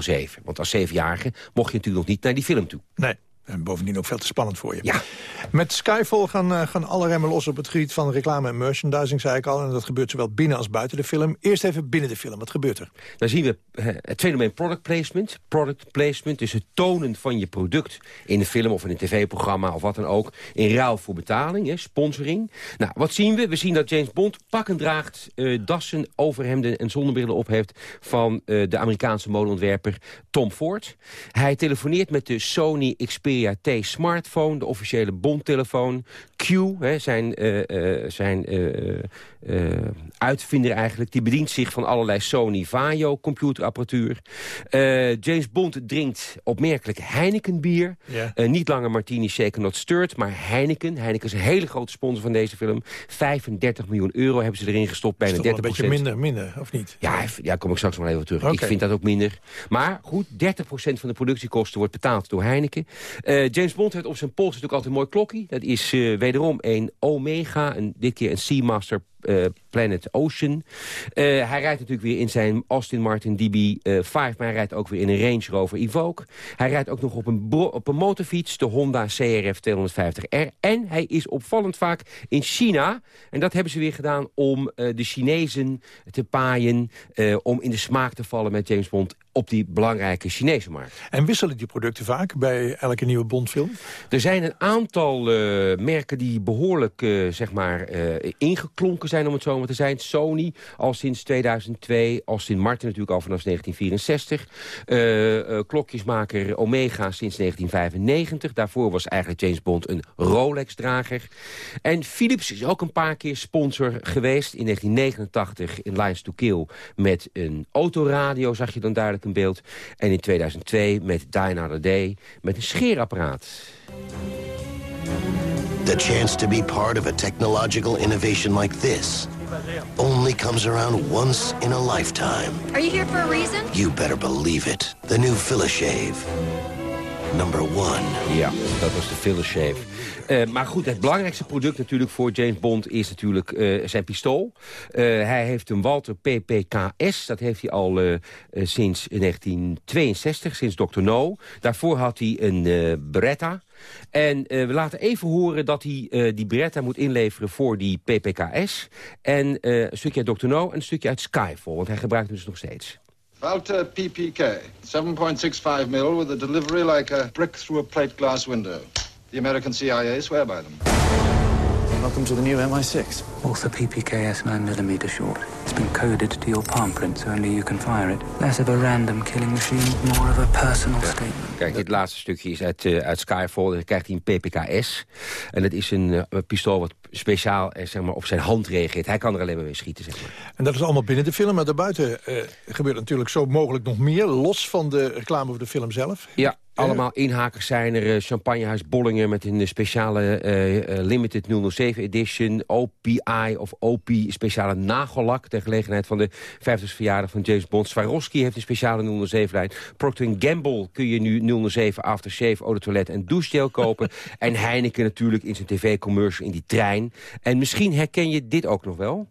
007. Want als zevenjarige mocht je natuurlijk nog niet naar die film toe.
Nee. En bovendien ook veel te spannend voor je. Ja. Met Skyfall gaan, eh, gaan alle remmen los op het gebied van reclame en merchandising, zei ik al. En dat gebeurt zowel binnen als buiten de film. Eerst even binnen de film. Wat gebeurt er?
Dan zien we eh, het fenomeen product placement. Product placement, dus het tonen van je product in een film of in een tv-programma of wat dan ook. In ruil voor betaling, hè, sponsoring. Nou, wat zien we? We zien dat James Bond pakken draagt, eh, dassen, overhemden en zonnebrillen op heeft van eh, de Amerikaanse modeontwerper Tom Ford. Hij telefoneert met de Sony Xperia T smartphone, de officiële Bond-telefoon. Q, hè, zijn, eh, eh, zijn eh, uitvinder eigenlijk, die bedient zich van allerlei Sony Vaio computerapparatuur. James Bond drinkt opmerkelijk Heineken bier.
Ja.
Niet langer Martini Shaken Not Stirred, maar Heineken. Heineken is een hele grote sponsor van deze film. 35 miljoen euro hebben ze erin gestopt, bijna
toch wel
30
een beetje minder, minder, of niet?
Ja, ja, kom ik straks nog wel even terug. Ik vind dat ook minder. Maar goed, 30% van de productiekosten wordt betaald door Heineken. James Bond heeft op zijn pols natuurlijk altijd een mooi klokje. Dat is eh, wederom een Omega, een, dit keer een Seamaster eh, Planet Ocean. Eh, hij rijdt natuurlijk weer in zijn Austin Martin DB5, maar hij rijdt ook weer in een Range Rover Evoque. Hij rijdt ook nog op een, op een motorfiets, de Honda CRF 250R. En hij is opvallend vaak in China. En dat hebben ze weer gedaan om eh, de Chinezen te paaien... eh, om in de smaak te vallen met James Bond op die belangrijke Chinese markt.
En wisselen die producten vaak bij elke nieuwe Bondfilm?
Er zijn een aantal eh, merken die behoorlijk eh, zeg maar, eh, ingeklonken zijn, om het zo maar te zijn. Sony al sinds 2002, Aston Martin natuurlijk al vanaf 1964. Eh, eh, klokjesmaker Omega sinds 1995. Daarvoor was eigenlijk James Bond een Rolex-drager. En Philips is ook een paar keer sponsor geweest. In 1989 in Lions to Kill met een autoradio zag je dan duidelijk in beeld. En in 2002 met Die Another Day met een scheerapparaat.
The chance to be part of a technological innovation like this only comes around once in a lifetime.
Are you here for a reason?
You better believe it. The new Philishave. Number one.
Ja, dat was de Phillips Shave. Eh, maar goed, het belangrijkste product natuurlijk voor James Bond is natuurlijk eh, zijn pistool. Eh, hij heeft een Walter PPKS, dat heeft hij al sinds 1962, sinds Dr. No. Daarvoor had hij een eh, Beretta. En eh, we laten even horen dat hij eh, die Beretta moet inleveren voor die PPKS. En eh, een stukje uit Dr. No en een stukje uit Skyfall, want hij gebruikt hem dus nog steeds.
Walter PPK, 7.65 mil with a delivery like a brick through a plate glass window. The American CIA swear by them.
Welcome to the new MI6. Walther PPKS 9mm short. It's been coded to your palm print, so only you can fire it. Less of a random killing machine, more of a personal statement.
Kijk, dit laatste stukje is uit, eh, uit Skyfall. Dan krijgt hij een PPKS. En dat is een, eh, pistool wat speciaal eh, zeg maar, op zijn hand reageert. Hij kan er alleen maar mee schieten, zeg maar.
En dat is allemaal binnen de film. Maar daarbuiten gebeurt natuurlijk zo mogelijk nog meer. Los van de reclame voor de film zelf.
Ja, allemaal inhakers zijn er. eh, Champagnehuis Bollingen met een speciale eh, eh, limited 007 edition. OPI of OP speciale nagellak. Ter gelegenheid van de 50ste verjaardag van James Bond. Swarovski heeft een speciale 007-lijn. Procter Gamble kun je nu 007 aftershave, eau de toilet en douchegel kopen. en Heineken natuurlijk in zijn tv-commercial in die trein. En misschien herken je dit ook nog wel.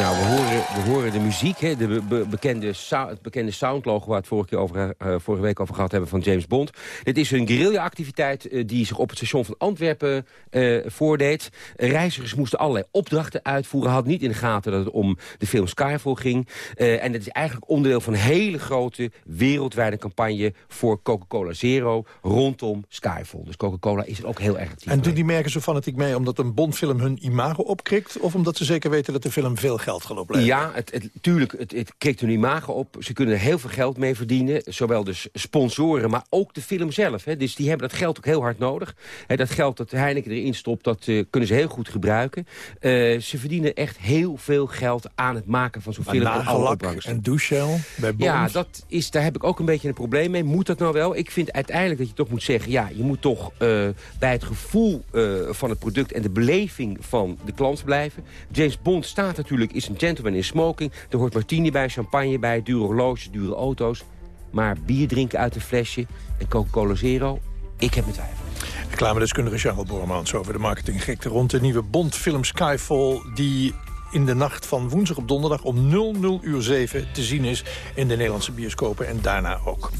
Nou, we horen, we horen de muziek, hè, de be- be- bekende, het bekende soundlogo... waar we het vorige, keer over, eh, vorige week over gehad hebben van James Bond. Dit is een guerrilla-activiteit eh, die zich op het station van Antwerpen eh, voordeed. Reizigers moesten allerlei opdrachten uitvoeren. Had niet in de gaten dat het om de film Skyfall ging. En het is eigenlijk onderdeel van een hele grote wereldwijde campagne... voor Coca-Cola Zero rondom Skyfall. Dus Coca-Cola is er ook heel erg actief
En doen die merken zo fanatiek mee omdat een Bondfilm hun imago opkrikt? Of omdat ze zeker weten dat de film veel geld gaan opleveren.
Ja, het, het, tuurlijk, het, het krikt hun imago op. Ze kunnen er heel veel geld mee verdienen. Zowel dus sponsoren, maar ook de film zelf. Hè. Dus die hebben dat geld ook heel hard nodig. Hè, dat geld dat Heineken erin stopt, dat eh, kunnen ze heel goed gebruiken. Eh, ze verdienen echt heel veel geld aan het maken van zo'n film. en opbrengsten.
en douchegel bij Bond.
Ja, dat is, daar heb ik ook een beetje een probleem mee. Moet dat nou wel? Ik vind uiteindelijk dat je toch moet zeggen... ja, je moet toch eh, bij het gevoel van het product... en de beleving van de klant blijven. James Bond staat natuurlijk, is een gentleman in smoking. Er hoort martini bij, champagne bij, dure horloges, dure auto's. Maar bier drinken uit een flesje en Coca-Cola Zero... ik heb mijn twijfel.
Reclamedeskundige Charles Bormans over de marketinggekte rond de nieuwe Bond-film Skyfall... die in de nacht van woensdag op donderdag om 00 uur 7 te zien is in de Nederlandse bioscopen en daarna ook.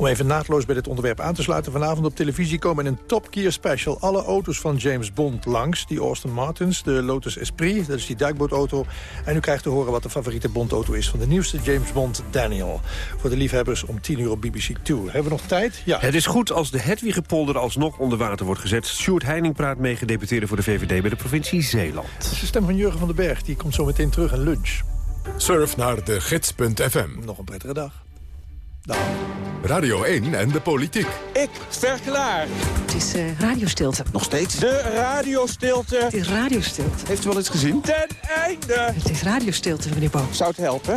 Om even naadloos bij dit onderwerp aan te sluiten... vanavond op televisie komen in een Top Gear special... alle auto's van James Bond langs. Die Austin Martins, de Lotus Esprit, dat is die duikbootauto. En u krijgt te horen wat de favoriete Bond-auto is... van de nieuwste James Bond, Daniel. Voor de liefhebbers om 10 uur op BBC 2. Hebben we nog tijd? Ja.
Het is goed als de Hedwigepolder alsnog onder water wordt gezet. Sjoerd Heining praat mee, gedeputeerde voor de VVD bij de provincie Zeeland.
Dat is de stem van Jurgen van den Berg. Die komt zo meteen terug in lunch.
Surf naar de gids.fm.
Nog een prettige dag.
Radio 1 en de politiek.
Ik ster klaar.
Het is eh, radiostilte.
Nog steeds? De radiostilte.
Het is radiostilte.
Heeft u wel eens gezien? Ten einde.
Het is radiostilte, meneer Boom.
Zou het helpen?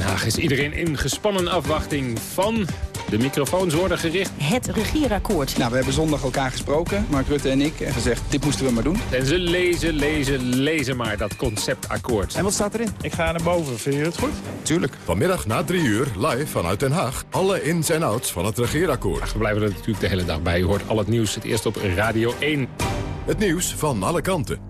In Den Haag is iedereen in gespannen afwachting van... De microfoons worden gericht.
Het regeerakkoord.
Nou, we hebben zondag elkaar gesproken, Mark Rutte en ik, en gezegd, dit moesten we maar doen.
En ze lezen, lezen, lezen maar dat conceptakkoord.
En wat staat erin?
Ik ga naar boven. Vind je het goed?
Tuurlijk.
Vanmiddag na drie uur, live vanuit Den Haag. Alle ins en outs van het regeerakkoord.
We blijven er natuurlijk de hele dag bij. U hoort al het nieuws het eerst op Radio 1.
Het nieuws van alle kanten.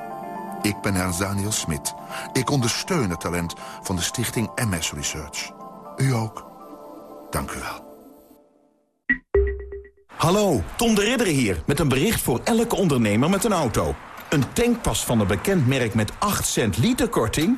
Ik ben Ernst Daniel Smit. Ik ondersteun het talent van de stichting MS Research. U ook. Dank u wel.
Hallo, Tom de Ridder hier, met een bericht voor elke ondernemer met een auto. Een tankpas van een bekend merk met 8 cent liter korting?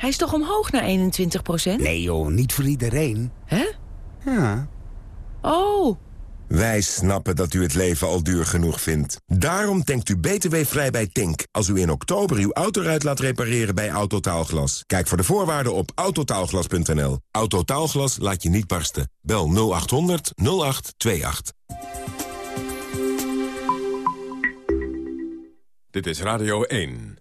Hij is toch omhoog naar 21 procent?
Nee joh, niet voor iedereen.
Hè?
Ja.
Oh.
Wij snappen dat u het leven al duur genoeg vindt. Daarom denkt u btw-vrij bij Tink. Als u in oktober uw autoruit laat repareren bij Autotaalglas. Kijk voor de voorwaarden op autotaalglas.nl. Autotaalglas laat je niet barsten. Bel 0800 0828.
Dit is Radio 1.